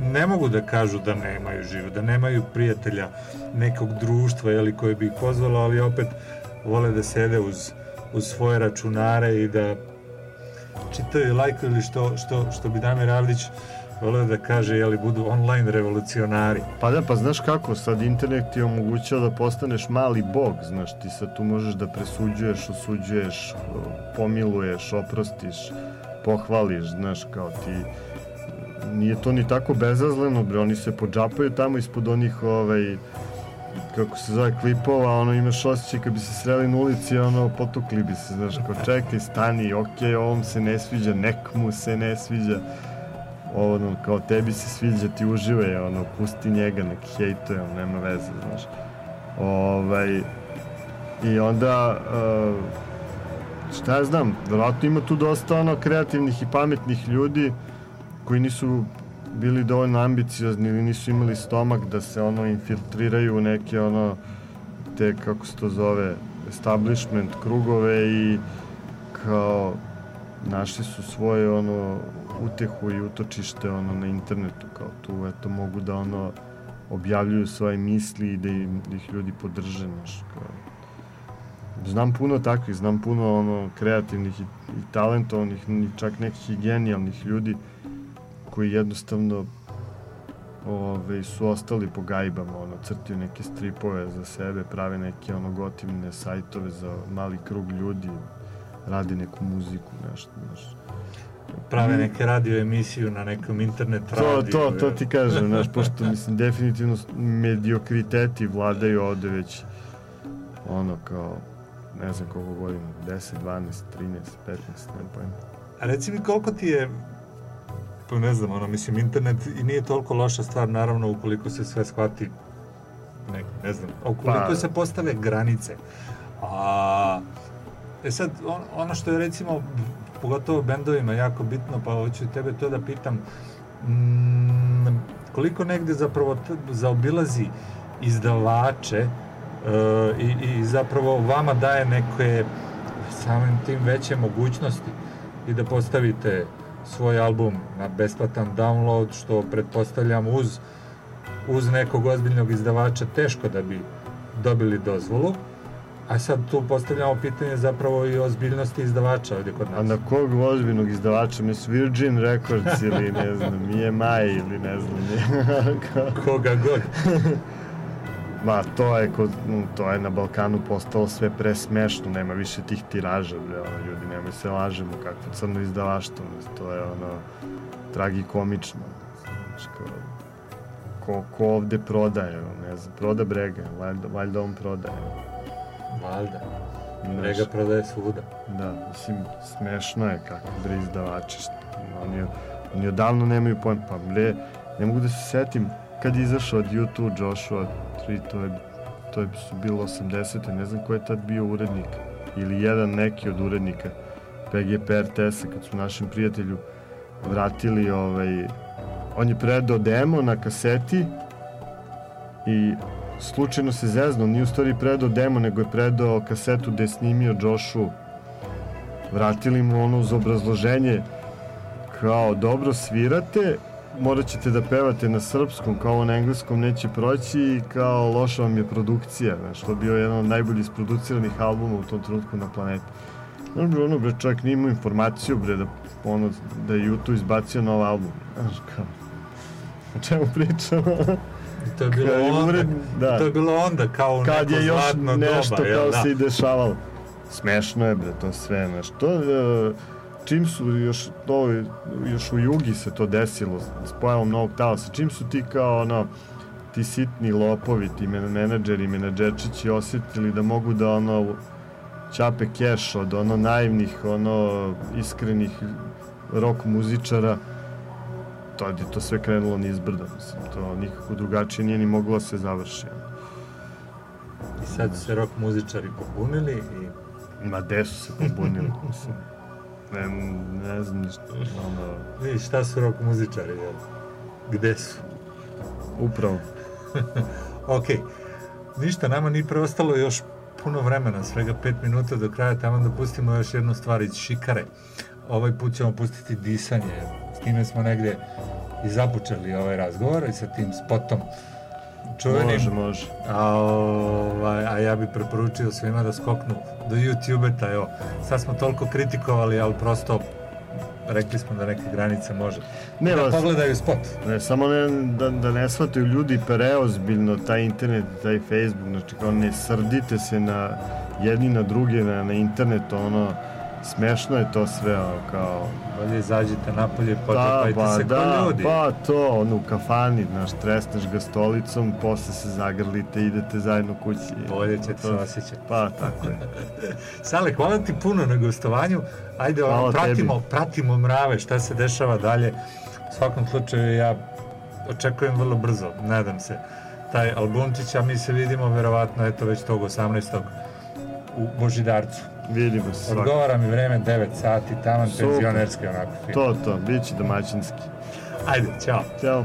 Speaker 1: ne mogu da kažu da nemaju život, da nemaju prijatelja nekog društva, jeli, koje bi ih pozvalo, ali opet vole da sede uz, uz svoje računare i da čitaju i lajkuju ili što, što, što bi Damir Avdić voleo da kaže, jeli, budu online revolucionari.
Speaker 10: Pa da, pa znaš kako, sad internet ti omogućava da postaneš mali bog, znaš, ti sad tu možeš da presuđuješ, osuđuješ, pomiluješ, oprostiš, pohvališ, znaš, kao ti nije to ni tako bezazleno, bre, oni se podžapaju tamo ispod onih, ovaj, kako se zove, klipova, ono, imaš osjećaj kad bi se sreli na ulici, ono, potukli bi se, znaš, kao, čekaj, stani, okej, ovom se ne sviđa, nek mu se ne sviđa, ono, kao tebi se sviđa, ti uživaj, ono, pusti njega, nek hejtuje, on nema veze, znaš. Ovaj, I onda, uh, šta ja znam, verovatno ima tu dosta ono kreativnih i pametnih ljudi koji nisu bili dovoljno ambiciozni ili nisu imali stomak da se ono infiltriraju u neke ono te kako se to zove establishment krugove i kao našli su svoje ono utehu i utočište ono na internetu kao tu eto mogu da ono objavljuju svoje misli i da, im, da ih ljudi podrže znaš, kao. Znam puno takvih znam puno ono kreativnih i, i talentovanih i čak nekih i genijalnih ljudi koji jednostavno ove, su ostali po gajbama, ono, crtaju neke stripove za sebe, prave neke ono gotivne sajtove za mali krug ljudi, radi neku muziku, nešto, znaš.
Speaker 1: Prave neke radio emisiju na nekom internet
Speaker 10: To,
Speaker 1: radiju.
Speaker 10: to, to ti kažem, znaš, pošto, mislim, definitivno mediokriteti vladaju ovde već, ono, kao, ne znam koliko godina, 10, 12, 13, 15, ne pojma.
Speaker 1: A reci mi koliko ti je pa ne znam, ono, mislim, internet i nije toliko loša stvar, naravno, ukoliko se sve shvati, ne, ne znam, ukoliko
Speaker 10: Pa-
Speaker 1: se postave granice. A, e sad, on, ono što je, recimo, pogotovo bendovima jako bitno, pa hoću tebe to da pitam, mm, koliko negde zapravo zaobilazi izdavače e, i, i zapravo vama daje neke samim tim veće mogućnosti i da postavite svoj album na besplatan download, što pretpostavljam uz, uz nekog ozbiljnog izdavača teško da bi dobili dozvolu. A sad tu postavljamo pitanje zapravo i ozbiljnosti izdavača ovdje kod nas.
Speaker 10: A na kog ozbiljnog izdavača, mis Virgin Records ili ne znam, EMI ili ne znam,
Speaker 1: Koga god.
Speaker 10: Ma, to je, kod, no, to je na Balkanu postalo sve presmešno, nema više tih tiraža, bre, ono, ljudi, nemoj se lažemo, kakvo crno izdavaštvo, to je, ono, tragikomično, znaš, kao, ko, ko ovde prodaje, ne znam, proda brega, valjda, valjda on prodaje.
Speaker 1: Valjda.
Speaker 10: Znaš,
Speaker 1: Brega prodaje svuda.
Speaker 10: Da, mislim, smešno je kako bre izdavači, oni, oni odavno nemaju pojma, pa bre, ne mogu da se setim kad je izašao od YouTube Joshua 3, to je, to je su bilo 80. ne znam ko je tad bio urednik, ili jedan neki od urednika PGP RTS-a, kad su našem prijatelju vratili, ovaj, on je predao demo na kaseti i slučajno se zezno, nije u stvari predao demo, nego je predao kasetu gde je snimio Joshu. Vratili mu ono uz obrazloženje kao dobro svirate, morat ćete da pevate na srpskom, kao na engleskom neće proći i kao loša vam je produkcija, znaš, to je bio jedan od najbolje isproduciranih albuma u tom trenutku na planeti. Znaš, bre, ono, bre, čovjek nije imao informaciju, bre, da, ono, da je YouTube izbacio nov album, znaš, kao, o čemu pričamo?
Speaker 1: To je bilo
Speaker 10: Kao
Speaker 1: onda,
Speaker 10: ured- da.
Speaker 1: to je bilo onda kao u
Speaker 10: kad
Speaker 1: neko
Speaker 10: je još
Speaker 1: zlatno
Speaker 10: nešto
Speaker 1: doba, jel
Speaker 10: kao
Speaker 1: da?
Speaker 10: se i dešavalo. Smešno je bre to sve, znaš. To, e, čim su još to, još u Jugi se to desilo s pojavom novog talasa, čim su ti kao ono, ti sitni lopovi, ti men- menadžeri, menadžerčići osjetili da mogu da ono ćape keš od ono naivnih, ono iskrenih rock muzičara, to je to sve krenulo nizbrdo, mislim, to nikako drugačije nije ni moglo da se završi.
Speaker 1: I sad su se rock muzičari pobunili i...
Speaker 10: Ma gde su se pobunili, mislim. Ne, ne znam ništa, ono,
Speaker 1: Vidiš, šta su rock muzičari, jel? Gde su?
Speaker 10: upravo.
Speaker 1: ok, ništa, nama nije preostalo još puno vremena, svega pet minuta do kraja, tamo da pustimo još jednu stvar iz šikare. Ovaj put ćemo pustiti disanje, s time smo negde i započeli ovaj razgovor i sa tim spotom čuvenim.
Speaker 10: Može, može.
Speaker 1: A, ovaj, a ja bih preporučio svima da skoknu do YouTube-eta, evo, sad smo toliko kritikovali, ali prosto rekli smo da neke granice može.
Speaker 10: Ne,
Speaker 1: da
Speaker 10: vas-
Speaker 1: pogledaju spot.
Speaker 10: Ne, samo ne, da, da ne shvataju ljudi preozbiljno taj internet, taj Facebook, znači kao ne srdite se na jedni na druge, na, na internet, ono, smešno je to sve, ono, kao...
Speaker 1: Bolje izađite napolje,
Speaker 10: Da,
Speaker 1: potapajte
Speaker 10: pa,
Speaker 1: se
Speaker 10: da,
Speaker 1: ljudi.
Speaker 10: pa to, ono, u kafani, znaš, tresneš ga stolicom, posle se zagrlite, idete zajedno kući.
Speaker 1: Bolje ćete
Speaker 10: To-
Speaker 1: se osjećati.
Speaker 10: Pa, tako je.
Speaker 1: Sale, hvala ti puno na gostovanju. Ajde, ono,
Speaker 10: Hvala
Speaker 1: pratimo, pratimo mrave, šta se dešava dalje. U svakom slučaju ja očekujem vrlo brzo, nadam se, taj albumčić, a mi se vidimo verovatno, eto, već tog 18. u Božidarcu.
Speaker 10: Vidimo se.
Speaker 1: Odgovara mi vreme 9 sati, taman penzionerski onako film.
Speaker 10: To, to, bit će domaćinski.
Speaker 1: Ajde, ćao.
Speaker 10: Ćao.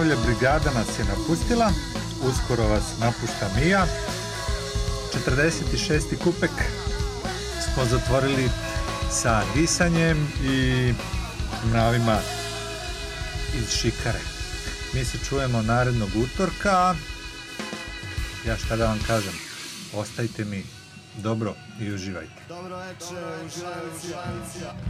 Speaker 1: zdravlje, brigada nas je napustila, uskoro vas napušta Mija. 46. kupek smo zatvorili sa disanjem i mravima iz šikare. Mi se čujemo narednog utorka. Ja šta da vam kažem, ostajte mi dobro i uživajte.
Speaker 11: Dobro večer, uživajte.